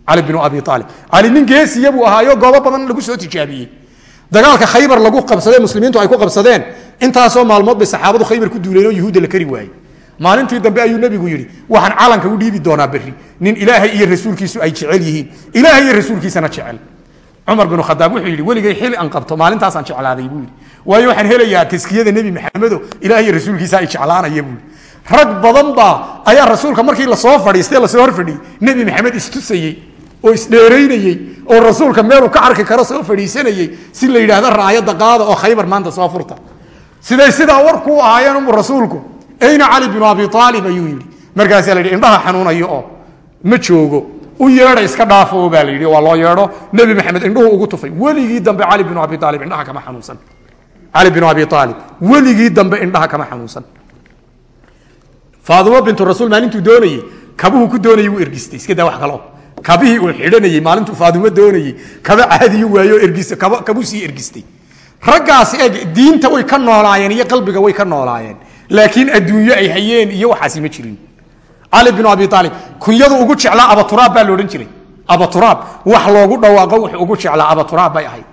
Cali binu abi aalib cali nin geesiya buu ahaayo goobo badan lagu soo tijaabiyey. Dagaalka khaybar lagu qabsadee muslimiintu ay ku qabsadeen. Intaasoo maalmood bay saxaabadu khaybar ku duuleen oo yuhuudda la kari waayey. Maalintii dambe ayuu nebigu yidhi waxaan calanka u dhiibi doonaa berri. Nin ilaahay iyo rasuulkiisu ay jecel yihiin. Ilaahay iyo rasuulkiisana jecel cumar binu khadaab wuxuu yidhi weligay xili aan qabto maalintaasaan jeclaaday buu yidhi. Waayo waxaan helayaa taskiyada nebi maxamedo ilahay iyo rasuulkiisa ay jeclaanaya buu yidhi. Rag badan baa ayaa rasuulka markii la soo fadhiistay la soo horfadhiyey nebi maxamed istusayey oo isdheeraynayey oo rasuulka meeluu ka arki karo soo fadhiisanayey si la yidhaahdo raayada qaada oo khaybar maanta soo furta. Siday sidaa warkuu ahaayeen umu rasuulku ayna cali binu abi aalib ayuu yidhi. Markaasaa la yidhi indhaha xanuunayo oo ma joogo u yeedha iska dhaafo baa la yidhi waa loo yeedho. Nebi maxamed indhuhu ugu tufay. Weligii dambe cali binu abi aalib indhaha kama xanuunsan. Cali binu abi aalib weligii dambe indhaha kama xanuunsan. Faadimo bintu rasuul maalintuu doonayey kabuhu ku doonayey wuu ergistay. Iska daa wax kaloo kabihii uu xidhanayey maalintuu faadimo doonayey kaba caadiyu waayo ergis kaba kabuu sii ergistay. Raggaasi eeg diinta way ka noolaayeen iyo qalbiga way ka noolaayeen. Laakiin adduunyo ay hayeen iyo waxaasi ma jirin cali binu abi aalib kunyadu ugu jeclaa abaturaab baa laodhan jiray. Abaturaab wax loogu dhawaaqo wuxuu ugu jeclaa abaturaab bay ahayd.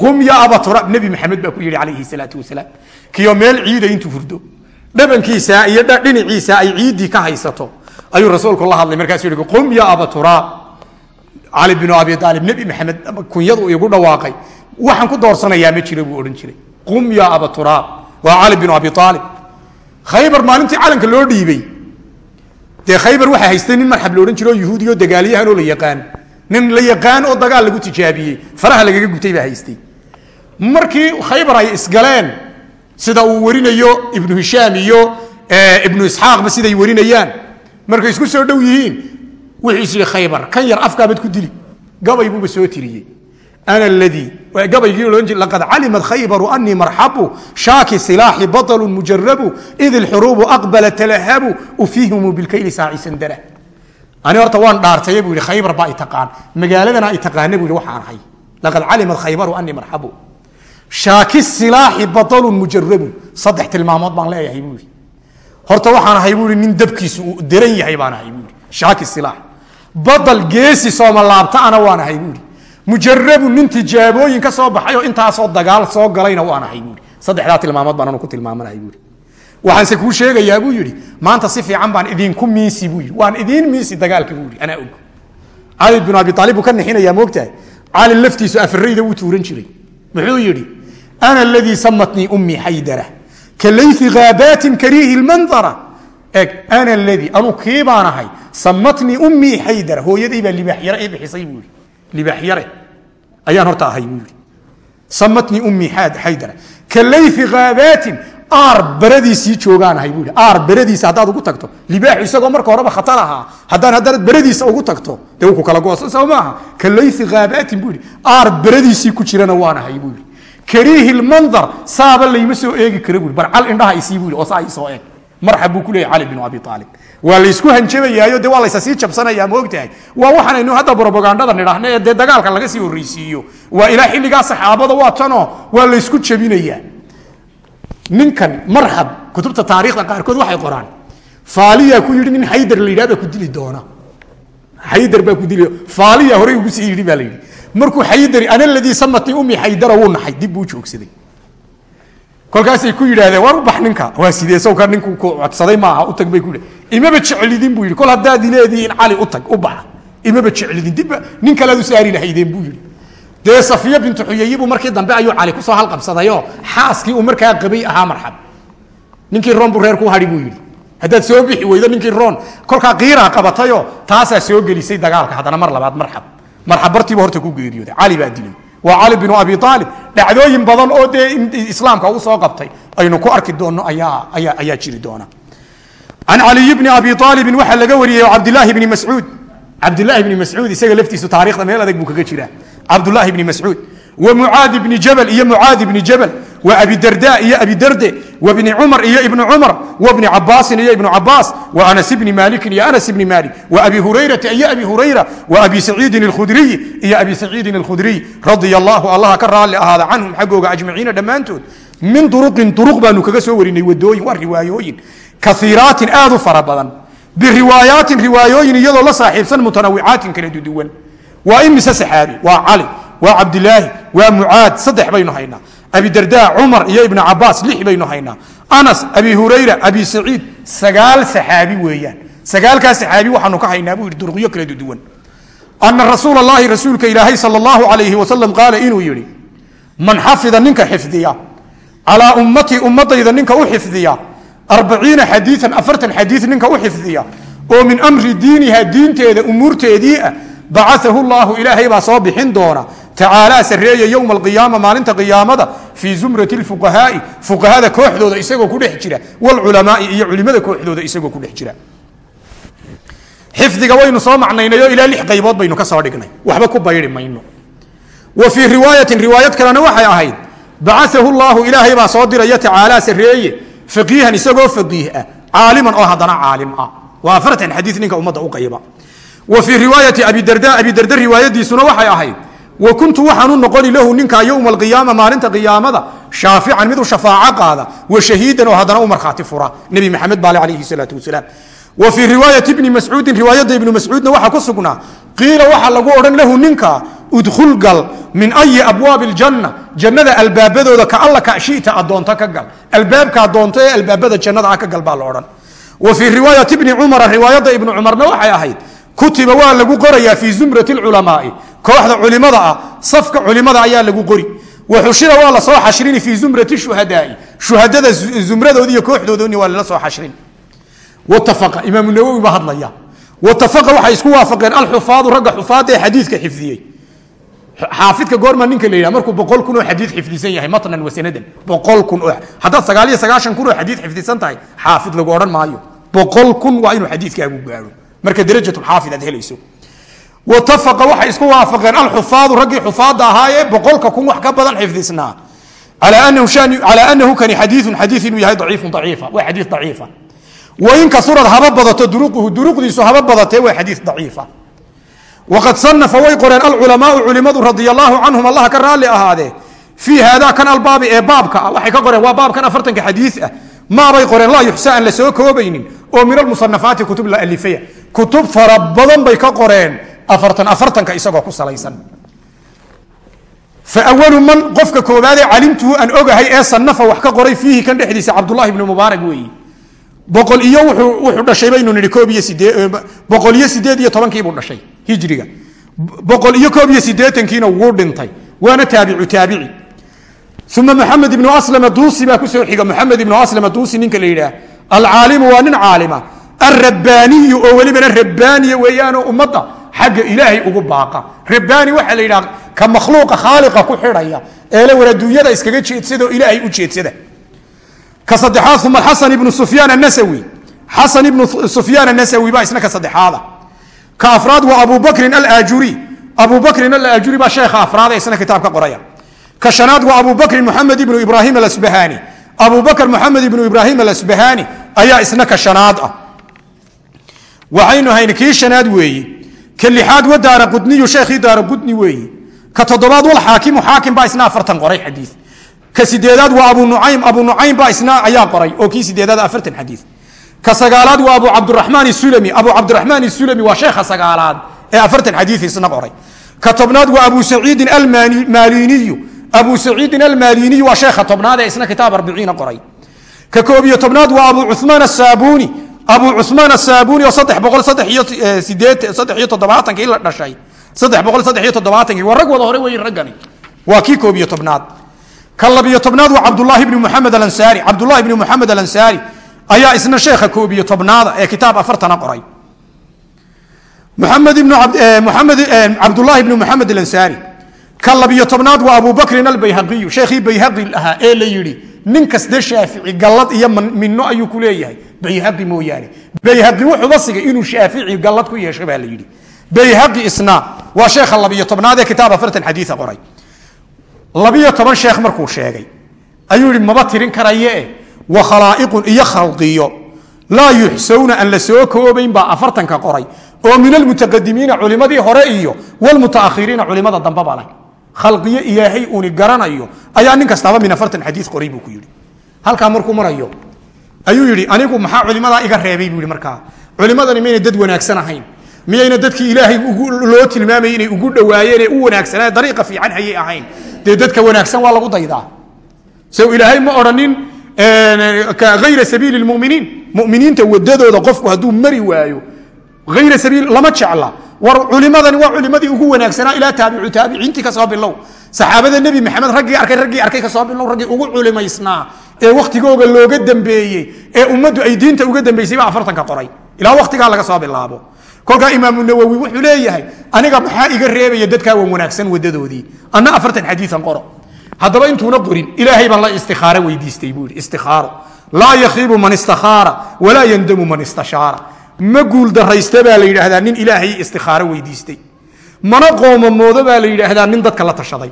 Qum ya abaturaab nebi maxamed baa ku yidhi calayhi salaatu wasalaam kiyo meel ciida intuu hurdo. Dhabankiisa iyo dhinaciisa ay ciiddii ka haysato. Ayuu rasuulku la hadlay markaasuu yihi qum ya abaturaab cali binu abi aalib nebi maxamed kunyadu igu dhawaaqay. Waxaan ku doorsanayaa ma jiro buu odhan jiray. Qum ya abaturaab waa cali binu abi aalib khaybar maalintii calanka loo dhiibey dee khaybar waxaa haystay nin marxab la odhan jiro yuhuudiyo dagaalyahan oo la yaqaan. Nin la yaqaan oo dagaal lagu tijaabiyey. Faraha lagaga gutay baa haystay. Markii khaybar ay isgaleen sida uu warinayo ibnu hishaam iyo ibnu isxaaqba siday warinayaan markay isku soo dhow yihiin wuxuu is yihi khaybar kan yar afkaabad ku dili gabay buuba soo tiriyey ana ladii gabaygii ohan jir laqad calimat khaybaru anii marxabu shaaki silaaxi baطlu mujarabu id ilxuruubu aqbala talahabu ufihimu bilkayli saaci sandara ani horta waan dhaartaya buu yihi khaybar baa i taqaan magaaladana ay taqaana buu yihi waxaan ahay laqad calimat khaybaru anii marxabu shaaki silaaxi baطlu mujarabu saddex tilmaamood baan leeyahay buu yihi horta waxaan ahay buu yihi nin dabkiisu uu daran yahay baan ahay buu yihi shaaki silaax badal geesi sooma laabtaana waan ahay buu yihi mujarabu nin tijaabooyin ka soo baxay oo intaasoo dagaal soo galayna waan ahay buui saddexdaa tilmaamood baan anu ku tilmaamanay buui waxaanse kuu sheegayaa buu yidhi maanta si fiican baan idinku miisi buu yidhi waan idiin miisi dagaalka buu yidhi. Anaa og cali binu abi aalib buu ka nixinayaa moogtahay. Cali laftiisu afarayda wuu tuuran jiray. Muxuu yidhi ana aladii samatnii ummii xaydara ka layfi kariihi lmandara eg ana ladii anuu kii baan ahay samatnii ummii xaydara hooyaday baa libaaxyare ii bixisay buu yidhi. Libaaxyare ayaan horta ahay buu yidhi. Samatnii ummii xaydara ka layfi aar beradiisii joogaanahay buu yidhi. Aar beradiisa haddaad ugu tagto. Libaaxu isagoo marka horeba khatar ahaa. Haddaan haddaanad beradiisa ugu tagto dee wuu ku kala goosan soo maaha. Ka layfi buu yidhi. Aar beradiisii ku jirana waanahay buu yidhi. Kariihi lmandar saaba layma soo eegi kara bui bar cal indhaha isii bui oo saa isoo eeg marxab buu ku leeyay cali binu abi aalib waa laysku hanjabayaayo de waa laysa sii jabsanayaa ma ogtahay? Waa waxaanaynu hadda robagandada nidhaahna ee dee dagaalka laga sii horreysiiyo waa ilaa xilligaa saxaabada waa tanoo waa laysku jabinayaa ninkan marxab kutubta taariikhda qaarkood waxay qoraan faaliya ku yidhi nin xaydar la yidhah baa ku dili doona. Xaydar baa ku dili faaliya horey ugu sii yidhi baa la yidhi. Markuu xaydari ana ladii samatni umi xaydara wuu naxay dib buu joogsaday kolkaasay ku yidhahdeen war u bax ninka. Waa sidee? Sawka ninku ku codsaday maaha u tag bay ku imaba jeclidin buu yidhi. Kol haddaad leedihiin cali u tag u baxa imaba jeclidin dibba nin kalead u saari lahaydeen buu yidhi. Dee safiya bintu xuyeyi buu markii dambe ayuu cali ku soo halqabsadayoo xaaskii uu markaa qabay ahaa marxab. Ninkii roon buu reer ku hadhi buu yidhi. Haddaad soo bixi weydo ninkii roon kolkaa qiiraa qabatayoo taasaa soo gelisay dagaalka haddana mar labaad marxab. Marxab bartiiba horta ku geeriyooday cali baa dilay waa cali binu abi aalib dhacdooyin badan oo dee islaamka u qabtay. Aynu ku arki doonno ayaa jiri doona. Can caliy bni abi aalibin waxaa laga wariyey cabdilaahi bni mascuud cabdilaahi bni mascuud isaga laftiisu taarikhda meel adag buu kaga jiraa. Cabdulaahi bni mascuud wa mucaadi bni jabal iyo mucaadi bni jabal wa abidarda iyo abidarde wa bni cumar iyo ibni cumar wa bni cabaasin iyo ibnu cabaas wa anas bni maalikin iyo anas bni maalik wa abi hurayrata iyo abi hurayra wa abi saciidin alkhudriy iyo abi saciidin alkhudriy radia allahu allaha ka raalli ahaada canhum xaggooga ajmaciina dhammaantood. Min duruqin duruq baanu kaga soo warinay wadooyin waa riwaayooyin kaiiraatin aad u fara badan. Biriwaayaatin riwaayooyin iyadoo la saaxiibsan mutanawicaatin kala duduwan waa imise saxaabi? Waa cali waa cabdilaahi waa mucaad saddex baynu haynaa. Abidarda cumar iyo ibnu cabaas lix baynu haynaa. Anas abi hurayra abi saciid sagaal saxaabi weeyaan. Sagaalkaa saxaabi waxaanu ka haynaa buu yidhi duruqyo kala duduwan ana rasuul allahi rasuulka ilaahay sal allahu alayhi wasalam qaala inuu yidhi man xafida ninka xifdiya calaa ummatii ummadayda ninka u xifdiya arbaciina xadiian afartan xadii ninka u xifdiya oo min amri diiniha diinteeda umuurteedii ah bacaahu llahu ilaahay baa soo bixin doona tacaalaa sareeya yowma alqiyaama maalinta qiyaamada fii zumrati lfuqahaai fuqahada kooxdooda isagoo ku dhex jira wlculamaai iyo culimada kooxdooda isagoo ku dhex jira. Xifdiga waynu soo macnaynayo ilaa lix qaybood baynu ka soo dhignay waxba ku bayri mayno. Wa fii riwaayatin riwaayad kalena waxay ahayd bacaahu llahu ilaahay baa soo diraya tacaalaa sareeye faqiihan isagoo faqiih ah caaliman oo haddana caalim ah. Waa afartan xadii ninka ummadda u qayba. Wa fii riwaayati abidarda abidarda riwaayadiisuna waxay ahayd wa kuntu waxaan u noqoni lahu ninkaa yowma alqiyaama maalinta qiyaamada shaafican mid u shafaaco qaada wa shahiidan oo haddana u markhaati fura nebi maxamed baale calayhi salaatu wasalaam. Wa fii riwaayati bni mascuudin riwaayadda ibni mascuudna waxaa ku sugnaa qiila waxaa lagu odhan lahu ninka udkhul gal min ayi abwaabi ljanna jannada albaabadooda ka alla ka shita adoonto ka gal. Albaabka adoonto ee albaabada jannada ah ka gal baa la odhan. Wa fii riwaayati bni cumara riwaayadda ibni cumarna waxay ahayd kutiba waa lagu qorayaa fii zumrati lculamaai kooxda culimada ah safka culimada ayaa lagu qori. Wa xushira waa la soo xashrini fii zumrati shuhadaai. Shuhadada zumradoodi iyo kooxdoodooni waa lala xashrin. Watafaqa imaamu nawowi baa hadlaya. Watafaqa waxay isku waafaqeen alxufaadu ragga xufaadda ee xadiidka xifdiyey. Xaafidka goorma ninka la markuu boqol kun oo xadiid xifdisan yahay matnan wa boqol kun oo haddaad sagaal iyo sagaashan kun oo xadiid xifdisan tahay xaafid lagu odhan maayo. Boqol kun waa inuu xadiidkaagu gaaro. Marka darajatulxaafid aad helayso watafaqa waxay isku waafaqeen alxufaadu raggii xufaadda ahaayee boqolka kun wax ka badan xifdisnaa calaa anahu kani xadiiun xadii inuu yahay daciifun daciifa waa xadii daciifa wain kaurad haba badato duruquhu duruqdiisu haba badatee waa xadii daciifa waqad sanafa way qoreen alculamaau culimadu radia allahu canhum allah ka raalli ahaadee fii haada kan albaabi ee baabka waxay ka qoreen waa baabkan afartanka xadii ah maabay qoreen laa yuxsa aan la soo koobaynin oo min almusanafaati kutub la alifaya kutub fara badan bay ka qoreen afartan afartanka isagoo ku salaysan. Fawalu man qofka koobaadee calimtuhu aan ogahay ee sanafa wax ka qoray fiihi kan dhexdiisa cabdulahi bnu mubaarak weeyi. Boqol iyo wuxuu dhashay baynu nihi koob iyo sidee boqol iyo sideed iyo tobankiibuu dhashay hijriga. Boqol iyo koob iyo sideetankiina wuu dhintay waana taabicu taabici. Uma maxamed ibnu aslama duusi baa ku soo xiga. Maxamed ibnu aslama duusi ninka la yidhaah alcaalimu waa nin caalima alrabbaaniyu oo welibana rabbaaniya weeyaanoo ummadda xagga ilaahay ugu baaqa. Rabbaani waxaa la yidhaha ka makhluuqa khaaliqa ku xidhaya eele war adduunyada iskaga jeedsadoo ilaahay u jeedsada. Ka saddexaad uma xasan ibnu sufyaan anasawi xasan ibnu sufyaan anasawi baa isna ka saddexaada. Ka afraad waa abu bakrin alaajuri abu bakrin alaajuri baa sheekha afraad isna kitaab ka qoraya. Ka shanaad waa abu bakrin moxamed ibnu ibraahim alasbahani. Abu bakr moxamed ibnu ibraahim alasbahani ayaa isna ka shanaad ah. Waxaynu hayna kii shanaad weeye ka lixaad wa daara qudniyu sheekhii daara qudni weeye ka toddobaad wal xaakimu xaakim baa isna afartan qoray xadiis. Ka sideedaad waa abu nucaym abu nucaym baa isna ayaa qoray oo kii sideedaad afartan xadiis. Ka sagaalaad waa abu cabdiraxmaan isulami abu cabdiraxmaan isulami waa sheekha sagaalaad ee afartan xadiis isna qoray. Ka tobnaad waa abu saciidin almaaliniyu abu saciidin almaaliniyu waa sheekha tobnaad isna kitaab arbiciina qoray. Ka koob iyo tobnaad waa abu cumaan asaabuni abu cumaan asaabuni oo saddex boqol saddex iyo sideed saddex iyo toddobaatankii la dhashay. Saddex boqol saddex iyo toddobaatankii. Waa rag wada hore weyin raggani. Waa kii koob iyo tobnaad. Ka labiyo tobnaad waa cabdulahi bni muxamed alansaari. Cabdulahi bni muxamed alansaari ayaa isna sheekha koob iyo tobnaada ee kitaab afartana qoray. Muxamed ibnu muxamed cabdulahi bni muxamed alansaari. Ka labiyo tobnaad waa abu albayhaqiyu sheekhii bayhaqi ahaa ee la yidhi nin kaste shaafici gallad iyo minno ayuu ku leeyahay bayhaqi mooyaane. Bayhaqi wuxuuba sigay inuu shaafici gallad ku yeesho baa la yidhi. Bayhaqi isna waa sheekha labiyo tobnaad ee kitaab afartan xadiia qoray. Labiyo toban sheekh markuu sheegay ayuu yihi maba tirin karaye wa khalaa'iqun iyo khalqiyo. Laa yuxsawna aan la soo koobayn baa afartanka qoray. Oo min almutaqadimiina culimadii hore iyo wlmutaakhiriina culimada dambeba leh. Khalqiyo ilaahay uni garanayo. Ayaa nin kastaaba min afartan xadii qoray buu ku yidhi. Halkaa markuu marayo ayuu yidhi anigu maxaa culimadaa iga reebay? buu yidhi markaa. Culimadani mayna dad wanaagsan ahayn. Miyayna dadkii ilaahay loo tilmaamayay inay ugu dhowaayeen ee u wanaagsanaa dariiqa fiican hayay ahayn. Dee dadka wanaagsan waa lagu daydaa. Sow ilaahay ma odhanin ayra sabiili muminiin. Muminiinta wadadooda qofku hadduu mari waayo ayra sabiil lama jecla war culimadani waa culimadii ugu wanaagsanaa ilaa taabicu taabiciintii ka soo bilow saxaabada nebi maxamed raggii arkay raggii arkay ka soo bilow raggii ugu culimaysnaa ee wakhtigooga looga dambeeyey ee ummaddu ay diinta uga dambeysay baa afartanka qoray ilaa wakhtigaa laga soo bilaabo kolkaa imaamu nawowi wuxuu leeyahay aniga maxaa iga reebaya dadkaa wan wanaagsan wadadoodii anna afartan xadiian qoro haddaba intuuna qorin ilaahay baan la istikaaro weydiistay buu yidhi istikaaro laa yakhiibu man istakhaara walaa yandamu man istashaara ma guul daraysta baa la yidhaahdaa nin ilaahay istikaaro weydiistay. Mana qoomamoodo baa la yidhaahdaa nin dadka la tashaday.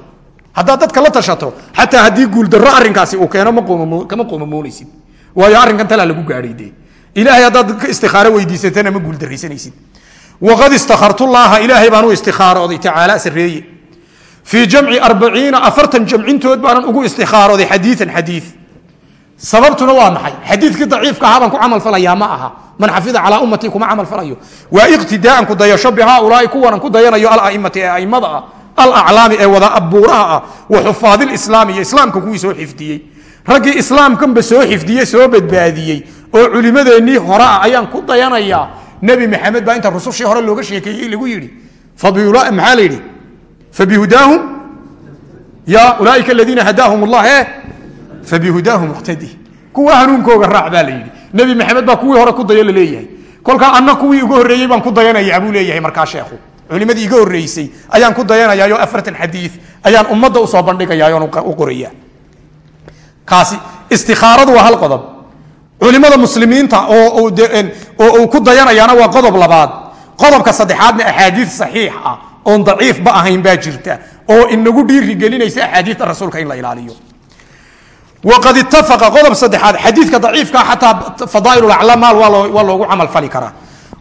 Haddaad dadka la tashato xataa haddii guuldarro arrinkaasi uu keeno kama qoomamoonaysid waayo arrinkan talaa lagu gaadhay dee ilahay haddaad istikaaro weydiisatana ma guuldaraysanaysid waqad istakhartullaaha ilaahay baan u istikhaarooday tacaala sareeye fii jamci arbaciina afartan jamcintood baanan ugu istikhaarooday xadiian xadii sababtuna waa maxay? Xadiikii daciifka ahaa baan ku camal falayaa ma aha. Man xafida calaa ummatii kuma camal falayo. Waa iqtidaaan ku dayasho bihaaulaai kuwanan ku dayanayo alaimati ee aimada ah alaclaami ee wada abuuraha ah wa xufaadilislaami iyo islaamka kuwii soo xifdiyey raggii islaamkanba soo xifdiyey soo badbaadiyey oo culimadeennii hore ah ayaan ku dayanayaa nebi maxamed baa inta rusushii hore looga sheekeeyey lagu yidhi maxaa la yidhi? Fabihudaahum ya ulaaika aladiina hadaahum allah e fabihudaahu muqtadi. Kuwa hanuunkooga raac baa la yidhi. Nebi maxamed baa kuwii hore ku dayo la leeyahay kolkaa anna kuwii iga horreeyey baan ku dayanayaa buu leeyahay markaa sheekhu. Culimadii iga horreysay ayaan ku dayanayaayo afartan xadii ayaan ummadda u soo bandhigayayon u qoraya kaasi istikaaradu waa hal qodob. Culimada muslimiinta oo uu ku dayanayaana waa qodob labaad. Qodobka saddexaadna axaadii saxiix ah oon daciifba ahayn baa jirta. Oo inagu dhiirigelinaysa axaadiita rasuulka in la ilaaliyo waqad ittafaqa qodob saddexaad xadiidka daciifka xataa fadaail aclamaal waa loogu camal fali karaa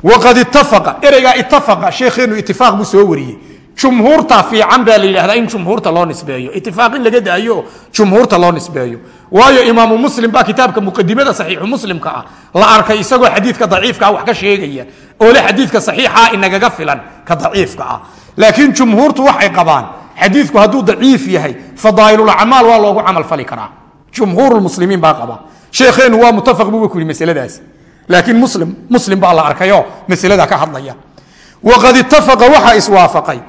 waqad ittafaqa ereygaa ittafaqa sheekheenu itifaaq buu soo wariyey jumhuurta fiican baa la yidhahdaa in jumhuurta loo nisbeeyo itifaaq in laga daayo jumhuurta loo nisbeeyo waayo imaamu muslim baa kitaabka muqadimada saxiixu muslimka ah la arkay isagoo xadiidka daciifkaa wax ka sheegaya oo xadiidka saxiixa inagaga filan ka daciifka ah laakiin jumhuurtu waxay qabaan xadiidku hadduu daciif yahay fadaailulacmaal waa loogu camalfali karaa jumhuur muslimiin baa qaba sheekheenu waa mutafaq buuba ku yihi masaladaas laakiin muslim muslim baa la arkayo masalada ka hadlaya waqad ittafaqa waxaa iswaafaqay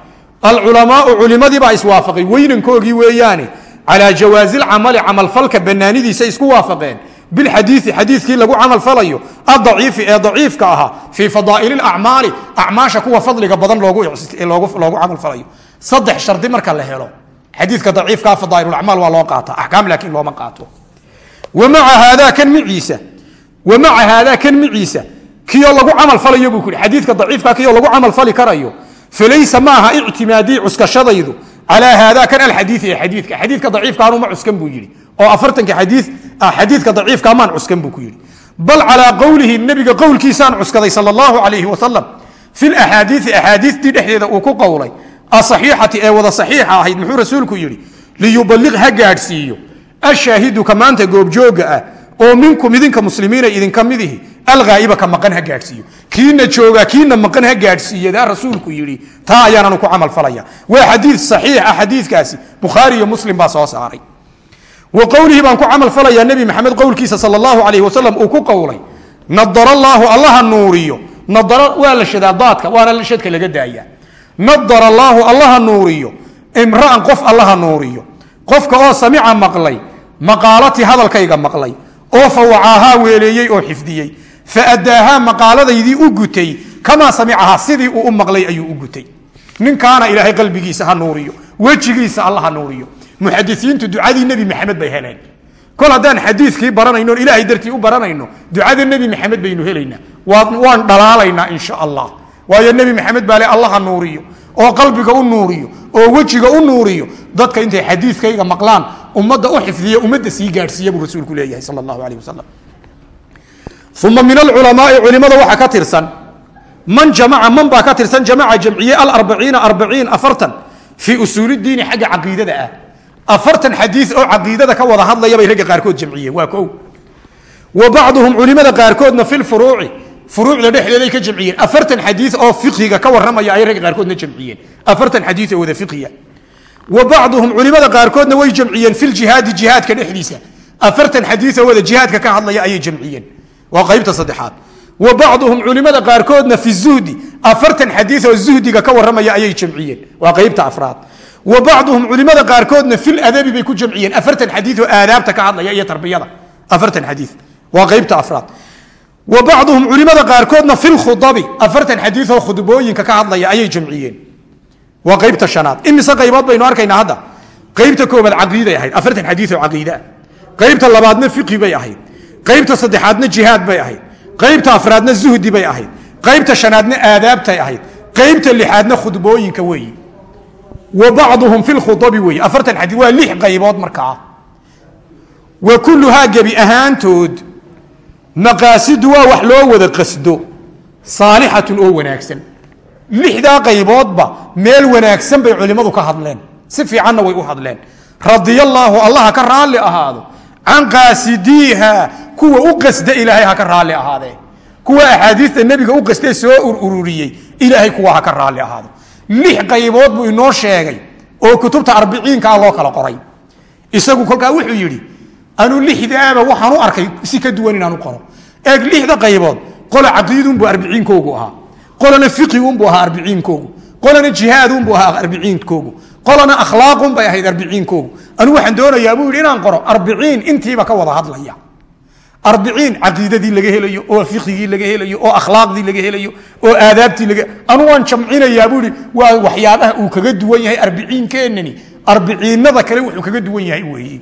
alculamaau culimadiibaa iswaafaqay weynankoogii weeyaane calaa jawaazi lcamali camalfalka banaanidiisa isku waafaqeen bilxadiii xadiikii lagu camalfalayo adaciifi ee daciifka ahaa fii fadaail acmaali acmaasha kuwa fadliga badan loogu camalfalayo saddex shardi marka la helo xadiika daciifkaa fadaailacmaal waa loo qaata axkaam laakiin looma qaato. Wamaa haada kan miciisa wamaca haadaa kan miciisa kiyoo lagu camalfalayo buu kuhi xadiika daciifka kiyoo lagu camalfali karayo. Falaysa maaha ictimaadii cuskashadaydu calaa haada kan alxadii ee xadiika xadiika daciifkaanuma cuskan buu yidhi. Oo afartanka xadii xadiidka daciifka maan cuskan buu ku yidhi. Bal calaa qowlihi nebiga qowlkiisaan cuskaday sal allahu alayhi wasalam fi laxaadiii axaadiistii dhexdeeda uu ku qowlay asaxiixati ee wada saxiixa ahayd muxuu rasuulku yidhi liyubaliq ha gaadhsiiyo. Ashaahidu maanta goobjooga ah oo minkum idinka muslimiina idinka midihi alghaa'iba ka maqan ha gaadhsiiyo. Kiina jooga kiina maqan ha gaadhsiiyadaa rasuulku yidhi taa ayaananu ku camal falaya. Waa xadiid saxiix ah xadiidkaasi bukhaari iyo muslim baa soo saaray. Wa qowlihii baan ku camal falayaa nebi maxamed qowlkiisa sal allahu alayh wasalam uu ku qowlay nadar allaahu allaha nuuriyo. Nadara waa la shadaa daadka waana shadka laga daaya nadar allaahu allaha nuuriyo imra'an qof allaha nuuriyo qofka oo samica maqlay maqaalati hadalkayga maqlay oo fawacaahaa weeleeyey oo xifdiyey fa addaahaa maqaaladaydii u gutay kamaa samicahaa sidii uu u maqlay ayuu u gutay ninkaana ilaahay qalbigiisa ha nuuriyo wejigiisa alla ha nuuriyo muxadisiintu ducadii nebi maxamed bay heleen kol haddaan xadiikii baranayno ilaahay dartii u baranayno ducada nebi maxamed baynu helaynaa waan dhalaalaynaa insha allah waayo nebi maxamed baa le allaha nuuriyo oo qalbiga u nuuriyo oo wejiga u nuuriyo dadka intay xadiikayga maqlaan ummadda u xifdiya ummadda sii gaadhsiiya buu rasuulku leeyahay sal allahu aleyh wasalam uma min alculamaai culimada waxaa ka tirsan man jamaca man baa ka tirsan jamaca jamciye alarbaciina arbaciin afartan fii usuuli diini xagga caqiidada ah. Afartan xadii oo caqiidada ka wada hadlaya bay ragga qaarkood jamciyeen waa o wa bacduhum culimada qaarkoodna fi lfuruuci furuucda dhexdeeday ka jamciyeen. Afartan xadii oo fiqiga ka waramaya ay ragga qaarkoodna jamciyeen. Afartan xadii oo wada fiqiya wa bacduhum culimada qaarkoodna way jamciyeen fi ljihaadi jihaadka dhexdiisa. Afartan xadii wada jihaadka ka hadlaya ayay jamciyeen. Waa qaybta saddexaad. Wa bacduhum culimada qaarkoodna fi zuhdi. Afartan xadii oo zuhdiga ka waramaya ayay jamciyeen. Waa qaybta afraad. Wa bacduhum culimada qaarkoodna fi ladabi bay ku jamciyeen. Afartan xadii oo aadaabta ka hadlaya iyo tarbiyada. Afartan xadii waa qaybta afraad wa bacduhum culimada qaarkoodna fi lkhudabi afartan xadii oo khudbooyinka ka hadlaya ayay jamciyeen waa qaybta shanaad. Imise qaybood baynu arkaynaa hadda. Qaybta koobaad caqiiday ahayd afartan xadii oo caqiidaa qaybta labaadna fiqi bay ahayd. Qaybta saddexaadna jihaad bay ahayd. Qaybta afraadna zuhdi bay ahayd. Qaybta shanaadna aadaabtay ahayd. Qaybta lixaadna khudbooyinka weeyi wa bacduhum fi lkhudabi weeye afartan xadii waa lix qaybood markaa. Wa kulluhaa gebi ahaantood maqaasidu waa wax loo wada qasdo. Saalixatun oo wanaagsan. Lixdaa qayboodba meel wanaagsan bay culimmadu ka hadleen. Si fiicanna way u hadleen. Radiyallaahu allaha ka raalli ahaado. Can qaasidiiha kuwa u qasda ilaahay ha ka raalli ahaadee. Kuwa axaadiista nebiga u qastee soo ururiyey ilaahay kuwa ha ka raalli ahaado. Lix qaybood buu inoo sheegay oo kutubta arbiciinkaa loo kala qoray. Isagu kolkaa wuxuu yidhi anuu lixdaaba waxaan u arkay si ka duwan inaan u qoro. Eeg lixda qaybood qola caqiidunbuu arbiciinkoogu ahaa. Qolana fiqigunbuu ahaa arbiciinkoogu qolana jihaadunbuu ahaa arbiciinkoogu qolana akhlaaqunbay ahayd arbiciinkoogu anuu waxaan doonayaa buu yidhi inaan qoro arbiciin intiiba ka wada hadlaya. Arbiciin caqiidadii laga helayo oo fiqigii laga helayo oo akhlaaqdii laga helayo oo aadaabtii laga anu waan jamcinayaa buu ihi waa waxyaabaha uu kaga duwan yahay arbiciinkeenani arbiciinada kale wuxuu kaga duwan yahay weeye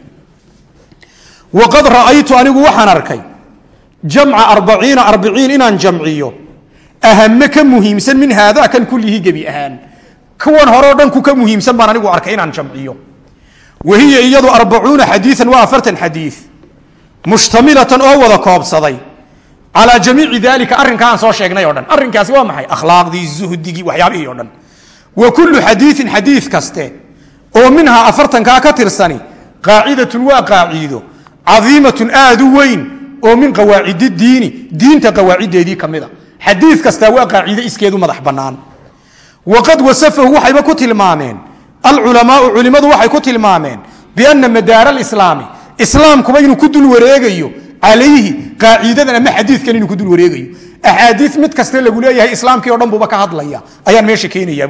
waqad ra'aytu anigu waxaan arkay jamca arbaciina arbiciin inaan jamciyo ahame ka muhiimsan min haada kan kullihi gebi ahaan kuwan horeo dhan ku ka muhiimsan baan anigu arkay inaan jamciyo wa iyadu arbacuuna xadiian waa afartan xadii mushtamilatan oo wada koobsaday calaa jamiici dalika arrinka aan soo sheegnay o dhan arrinkaasi waa maxay akhlaaqdii zuhdigii waxyaabihii o dhan wa kullu xadiiin xadiid kaste oo minhaa afartankaa ka tirsani qaacidatun waa qaaciido cadiimatun aad u weyn oo min qawaacidi diini diinta qawaaciddeedii ka mida. Xadiid kastaa waa qaaciide iskeedu madax bannaan. Waqad wasafahu waxayba ku tilmaameen. Alculamaau culimmadu waxay ku tilmaameen biana madaara alislaami islaamkuba inuu ku dul wareegayo calayhi qaaciidadan ama xadiidkan inuu ku dul wareegayo. Axaadii mid kaste lagu leeyahay islaamkii o dhan buuba ka hadlaya ayaan meesha yidhi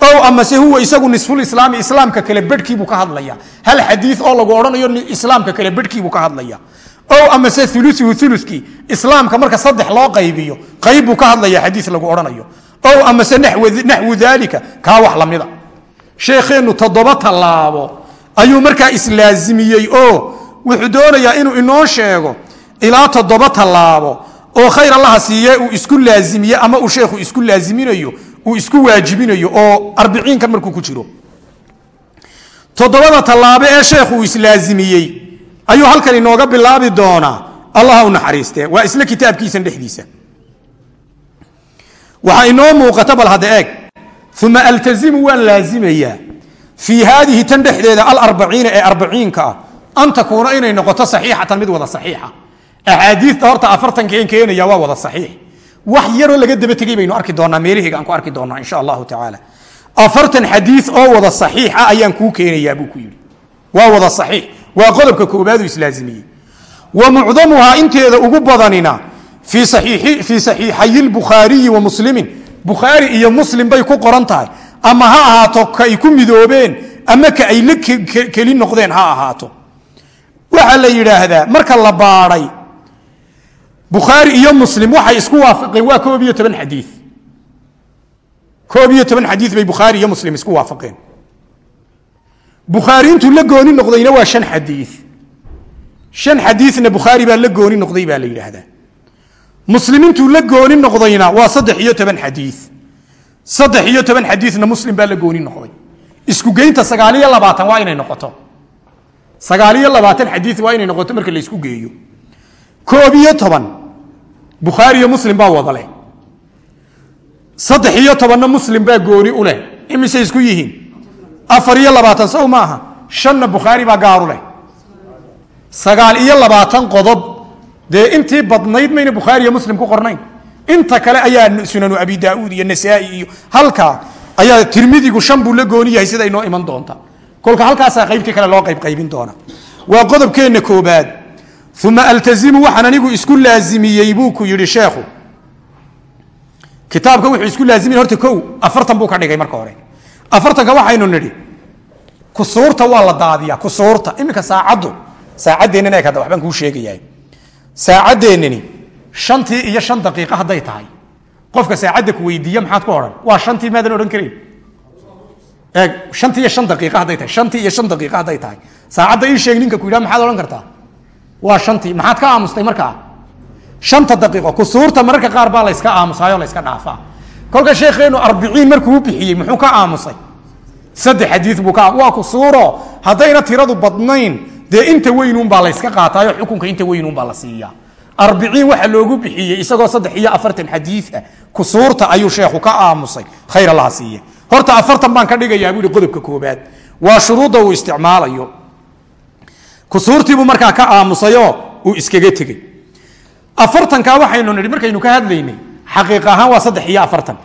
ow amase huwa isagu nisfulislaami islaamka kale bedhkiibuu ka hadlaya hal xadii oo lagu odhanayo islaamka kale bedhkiibuu ka hadlaya ow amase uluuhu ulukii islaamka marka saddex loo qaybiyo qayb buu ka hadlaya xadii lagu odhanayo. Ow amase naxwu daalika kaa wax lamida sheekheennu toddoba tallaabo ayuu markaa islaazimiyey. Oo wuxuu doonayaa inuu inoo sheego ilaa toddoba tallaabo oo khayr allaha siiye uu isku laazimiye ama uu sheekhu isku laaziminayo uu isku waajibinayo oo arbiciinkan markuu ku jiro. Toddobada tallaabo ee sheekhu uu islaazimiyey ayuu halkan inooga bilaabi doonaa allah u naxariistee waa isla kitaabkiisan dhexdiisa. Waxaa inoo muuqata bal hadda eeg uma altazimu waan laazimayaa fii haadihi tan dhexdeeda alarbaciina ee arbaciinka ah an takuuna inay noqoto saxiixatan mid wada saxiixa. Axaadiita horta afartankeen keenaya waa wada saxiix wax yaroo laga daba tegey baynu arki doonaa meelaheyga aan ku arki doonaa insha allahu tacaala. Afartan xadii oo wada saxiixa ayaan kuu keenayaa buu ku yidhi. Waa wada saxiix. Waa qodobka koobaadu islaazimiyey wa mucdamuhaa inteeda ugu badanina fii saxiixayi lbukhaariyi wa muslimin. Bukhaari iyo muslim bay ku qoran tahay. Ama ha ahaato ka ay ku midoobeen ama ka ay la keli noqdeen ha ahaato. Waxaa la yidhaahdaa marka la baadhay bukhaari iyo muslim waxay isku waafaqeen. Waa koob iyo toban xadii koob iyo toban xadii bay bukhaari iyo muslim isku waafaqeen. Bukhaari la gooni noqdayna waa shan xadii shan xadiina bukhaari baa la gooni noqday baa la yidhaahdaa. Muslim la gooni noqdayna waa saddex iyo toban xadii saddex iyo toban xadiina muslim baa la gooni noqday. Isku geynta sagaaliyo labaatan waa inay noqoto. Sagaaliyo labaatan xadii waa inay noqoto marka la isku geeyo koob iyo toban. Bukhaari iyo muslim baa wada leh saddex iyo tobanna muslim baa gooni u leh. Imise isku yihiin? Afar iyo labaatan sow maaha. Shanna bukhaari baa gaaru leh. Sagaal iyo labaatan qodob. Dee intii badnayd mayna bukhaari iyo muslim ku qornayn? Inta kale ayaa sunanu abi daauud iyo nasaai iyo halkaa ayaa tirmidigu shan buu la gooni yahay sida inoo iman doonta. Kolka halkaasaa qaybtii kale loo qaybqaybin doona. Waa qodobkeenna koobaad uma altazimu waxaan anigu isku laazimiyey buu ku yidhi sheekhu kitaabka wuxuu isku laazimiyey horta kow afartan buu ka dhigay marka hore. Afartanka waxaynu nidhi kusuurta waa la daadiyaa kusuurta. Iminka saacaddu saacaddeennan eeg hadda waxbaan kuu sheegayaa. Saacaddeenani shantii iyo shan daqiiqo hadday tahay. Qofka saacadda ku weydiiya maxaad ku odhan waa shantii maadan odhan karin. Eeg shantii iyo shan daqiiqo hadday tahay shantii iyo shan daqiiqo hadday tahay. Saacadda ii sheeg ninka ku yidhaha maxaad odhan kartaa waa shantii. Maxaad ka aamustay markaa? Shanta daqiiqo. Kusuurta mararka qaar baa layska aamusaayo layska dhaafaa. Kolka sheekheenu arbiciin markuu bixiyey muxuu ka aamusay? Saddex xadii buu ka waa kusuuro haddayna tiradu badnayn dee inta weynuunbaa layska qaataayo xukunka inta weynuunbaa la siiyaa. Arbiciin waxa loogu bixiyey isagoo saddex iyo afartan xadii ah kusuurta ayuu sheekhu ka aamusay. Khayr allaha siiye horta afartan baan ka dhigayaa buu ihi qodobka koobaad waa shuruudda uu isticmaalayo kusuurtiibuu markaa ka aamusayoo uu iskaga tegey. Afartanka waxaynu nidhi markaynu ka hadlaynay xaqiiq ahaan waa saddex iyo afartan.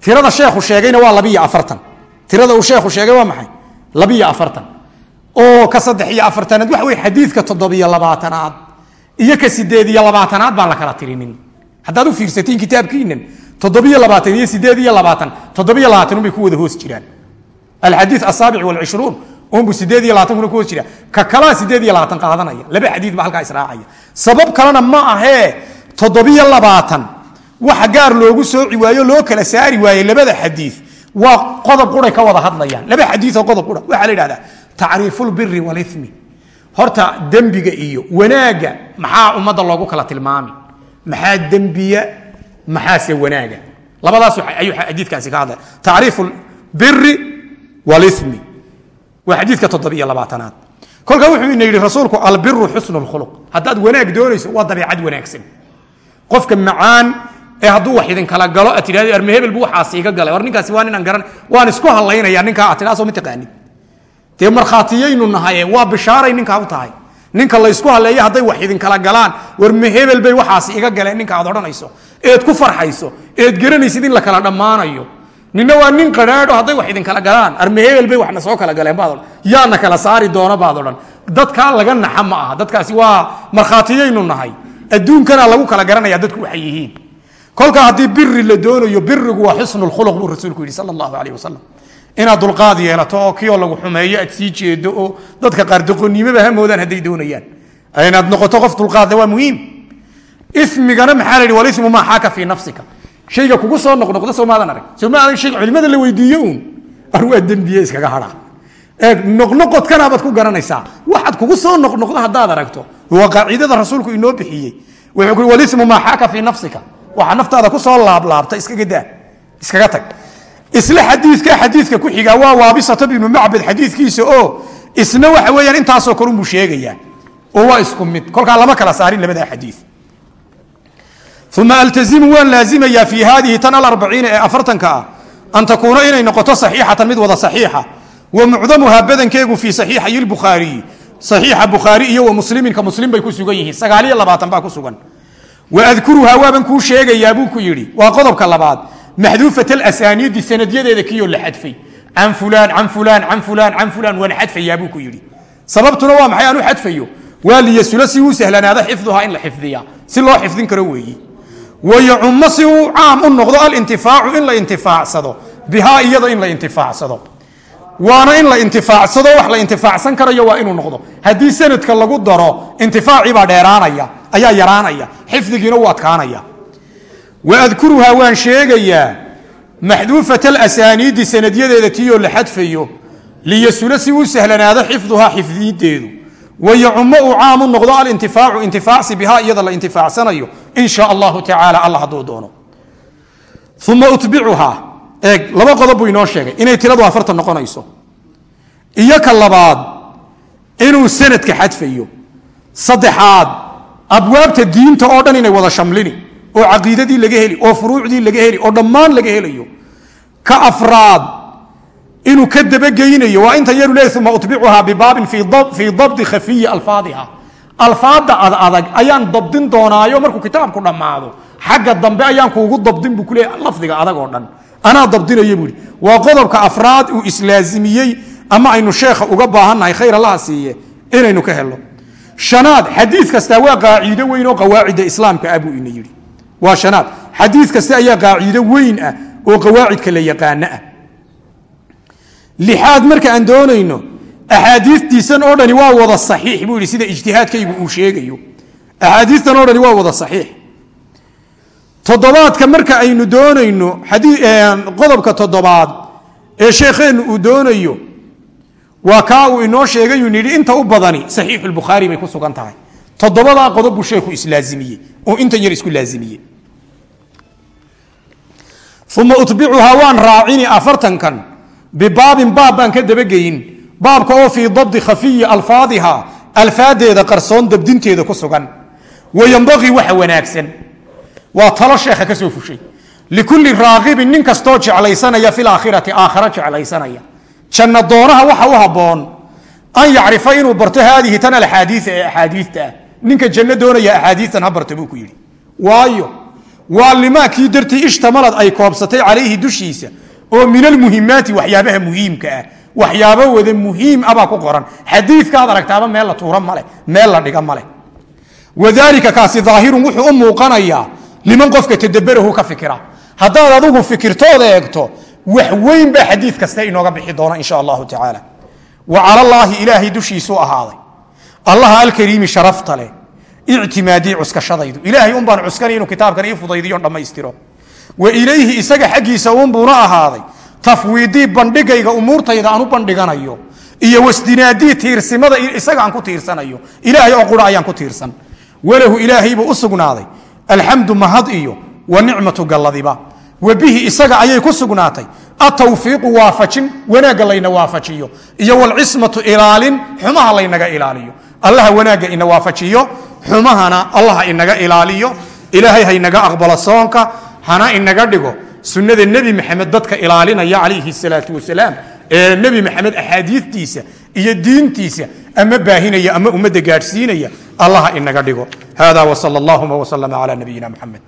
Tirada sheekhu sheegayna waa labiiyo afartan. Tirada uu sheekhu sheegay waa maxay? Labiiyo afartan. Oo ka saddex iyo afartanaad waxa wey xadiidka toddobiyo labaatanaad iyo ka sideed iyo labaatanaad baan la kala tirinin. Haddaad u fiirsatiin kitaabkiinan toddobiyo labaatan iyo sideed iyo labaatan toddobiyo labaatan unbay ku wada hoos jiraan. Alxadii asaabic walcishruun unbu sideed iyo labaatan kuna ku jira. Ka kalaa sideed iyo labaatan qaadanaya. Laba xadiid ba halkaa israacaya sabab kalena ma ahee toddobiyo labaatan. Waxa gaar loogu sooci waayo loo kala saari waaye labada xadii waa qodob quray ka wada hadlayaan. Laba xadiioo qodob qura waxaa la yidhahdaa tacriifulbiri walimi horta dembiga iyo wanaagga maxaa ummadda loogu kala tilmaami? Maxaa dembiya maxaase wanaaga? Labadaas ayuu xadiikaasi ka hadlaya tacriifu biri walimi waa xadiidka toddobiyo labaatanaad. Kolka wuxuu ina yidhi rasuulku albiru xusnu lkhuluq haddaad wanaag doonayso waa dabeecad wanaagsan. Qofka macaan ee hadduu wax idinkala galo aad tidhahdo arme bu waxaas iga galay war ninkaasi waa ninaan garan waan isku hadlaynaya ninkaa aad tidhahdo ma taqaanid. Dee markhaatiyaynu nahaye waa bishaaray ninkaa u tahay. Ninka laysku haleeyo hadday wax idinkala galaan war bay waxaas iga galeen ninka aad odhanayso eed ku farxayso eed garanaysid in la kala dhammaanayo nina waa nin qadhaadho hadday wax idinkala galaan. Armehebel bay waxna soo kala galeen baad yaana kala saari doona baad odhan. Dadkaa laga naxa ma aha. Dadkaasi waa markhaatiyaynu nahay. Adduunkana lagu kala garanaya dadku waxay yihiin. Kolka haddii biri la doonayo birigu waa xusnu lkhuluq buu rasuulku yidhi sala allahu aleyh wasalam inaad dulqaad yeelato oo kioo lagu xumeeyo aad sii jeedo oo dadka qaar doqonnimoba ha moodaan hadday doonayaan. Inaad noqoto qof dulqaadle waa muhiim. Imigana maxaa la yidhi walimu maa xaaka fii nafsika shayga kugu soo noqnoqdo soo maadan arag. Soo ma adag la weydiiyo uun? Ar waa dembiye iskaga hadha. Eeg noqnoqodkanaabaad ku garanaysaa. Waxaad kugu soo noqnoqdo haddaad aragto. Waa qaacidada rasuulku inoo bixiyey. Wuxuu ku walimu maa xaaka fii nafsika. Waxaa naftaada ku soo laablaabta iskaga daa iskaga tag. Isla xadiika xadiika ku xiga waa waabisata bnu macbad xadiikiisa oo isna waxa weyaan intaasoo korunbuu sheegaya oo waa isku mid. Kolkaa lama kala saarin labada xadii uma altazimu waan laazimayaa fi hadihi tan alarbaciina ee afartanka ah an takuuna inay noqoto saxiixatan mid wada saxiixa wa mucdamuhaa badankeegu fii saxiixay bukhaariyi saxiixa bukhaari iyo wa musliminka muslim bay ku sugan yihiin sagaaliyo labaatan baa ku sugan waadkuruhaa waaban kuu sheegayaa buu ku yidhi waa qodobka labaad maxduufat alasaniidi sanadyadeeda kiyoo la xadfay can fulaan can fulaan can fulaan can fulaan waan xadfayaa buu ku yidhi sababtuna waa maxay aan u xadfayo waa liyasulo si uu sahlanaado xifduhaa in la xifdiya si loo xifdin karo weeyi wayacumo si uu caam u noqdo alintifaacu in la intifaacsado bihaa iyada in la intifaacsado waana in la intifaacsado wax la intifaacsan karayo waa inuu noqdo haddii sanadka lagu daro intifaaciibaa dheeraanaya ayaa yaraanaya xifdigiina u adkaanaya waadkuruhaa waan sheegayaa maxduufat alasaniidi sanadyadeeda tiyoo la xadfayo liyasulo si uu sahlanaado xifduhaa xifdiinteedu wayacumo uu caam u noqdo alintifaacu intifaacsi bihaa iyada la intifaacsanayo in sha allahu tacaala alla hadduu doono. Uma utbicuhaa. Eeg laba qodob buu inoo sheegay. Inay tiradu afartan noqonayso. Iyo ka labaad inuu sanadka xadfayo. Saddexaad abwaabta diinta oo dhan inay wada shamlini oo caqiidadii laga heli oo furuucdii laga heli oo dhammaan laga helayo. Ka afraad inuu ka dabageynayo waa inta yaru le uma utbicuhaa bibaabin fii dabdi khafiyi alfaadiha alfaada ad adag ayaan dabdin doonaayo markuu kitaabku dhammaado. Xagga dambe ayaan kuugu dabdin buu kuleeya lafdiga adag oo dhan. Anaa dabdinaya buu ihi waa qodobka afraad uu islaazimiyey ama aynu sheekha uga baahannahay khayr allaha siiye inaynu ka helno. Shanaad xadiid kastaa waa qaaciido weyn oo qawaacidda islaamka ah buu ina yidhi. Waa shanaad xadiid kasta ayaa qaaciido weyn ah oo qawaacidka la yaqaano ah. Lixaad marka aan doonayno axaadiistiisan oo dhani waa wada saxiix buu yidhi sida ijtihaadkaygu uu sheegayo. Axaadiistan oo dhani waa wada saxiix. Toddobaadka marka aynu doonayno qodobka toddobaad ee sheekheennu uu doonayo waa kaa uu inoo sheegayuu yidhi inta u badani saxiixulbukhaari bay ku sugan tahay. Toddobadaa qodob buu sheekhu islaazimiyey oo intan yar isku laazimiyey. Uma utbicuhaa waan raacini afartankan bibaabin baab baan ka dabageyin baabka oo fii dabdi khafiyi alfaadiha alfaadeeda qarsoon dabdinteeda ku sugan. Wayanbaqii waxa wanaagsan. Waa talo sheekha ka soo fushay. Likulli raaqibin nin kastoo jeclaysanaya fi laakhirati aakhara jeclaysanaya. Janna doonaha waxa u habboon an yacrifa inuu barto haadihi tan alaxaadiia ee axaadiista. Ah ninka janno doonaya axaadiistan ha barto buu ku yidhi. Waayo waa limaakii dartii ishtamalad ay koobsatay calayhi dushiisa oo min almuhimaati waxyaabaha muhiimka ah waxyaabo wada muhiim abaa ku qoran. Xadiikaad aragtaaba meel la tuura male meel la dhiga male wadalika kaasi daahirun wuxuu u muuqanayaa liman qofka tadabarahu ka fikira. Haddaad adigu fikirtood eegto wax weyn baa xadii kasta inooga bixi doona insha allahu tacaala. Wa calallaahi ilaahay dushiisuu ahaaday. Allaha alkariimi sharafta leh. Ictimaadii cuskashadaydu. Ilaahay un baan inuu kitaabkan ii fudaydiyo dhammaystiro. Wa ilayhi isaga xaggiisa uunbuuna ahaaday tafwiidii bandhigayga umuurtayda aan u bandhiganayo iyo wasdinaadii tiirsimada isaga aan ku tiirsanayo ilaahay oo qura ayaan ku tiirsan. Walahu ilaahaybuu u sugnaaday alxamdu mahad iyo wa nicmatu galladiba. Wa isaga ayay ku sugnaatay atawfiiqu waafajin wanaagga layna waafajiyo iyo walcismatu ilaalin xumaha laynaga ilaaliyo. Allaha wanaagga ina waafajiyo xumahana allaha inaga ilaaliyo. Ilaahay haynaga aqbalo soonka hana inaga dhigo sunnada nebi maxamed dadka ilaalinaya calayhi salaatu wasalaam ee nebi maxamed axaadiistiisa iyo diintiisa ama baahinaya ama ummadda gaadhsiinaya allaha inaga dhigo. Hada wsal allahuma wslama cala nabiyina muxamed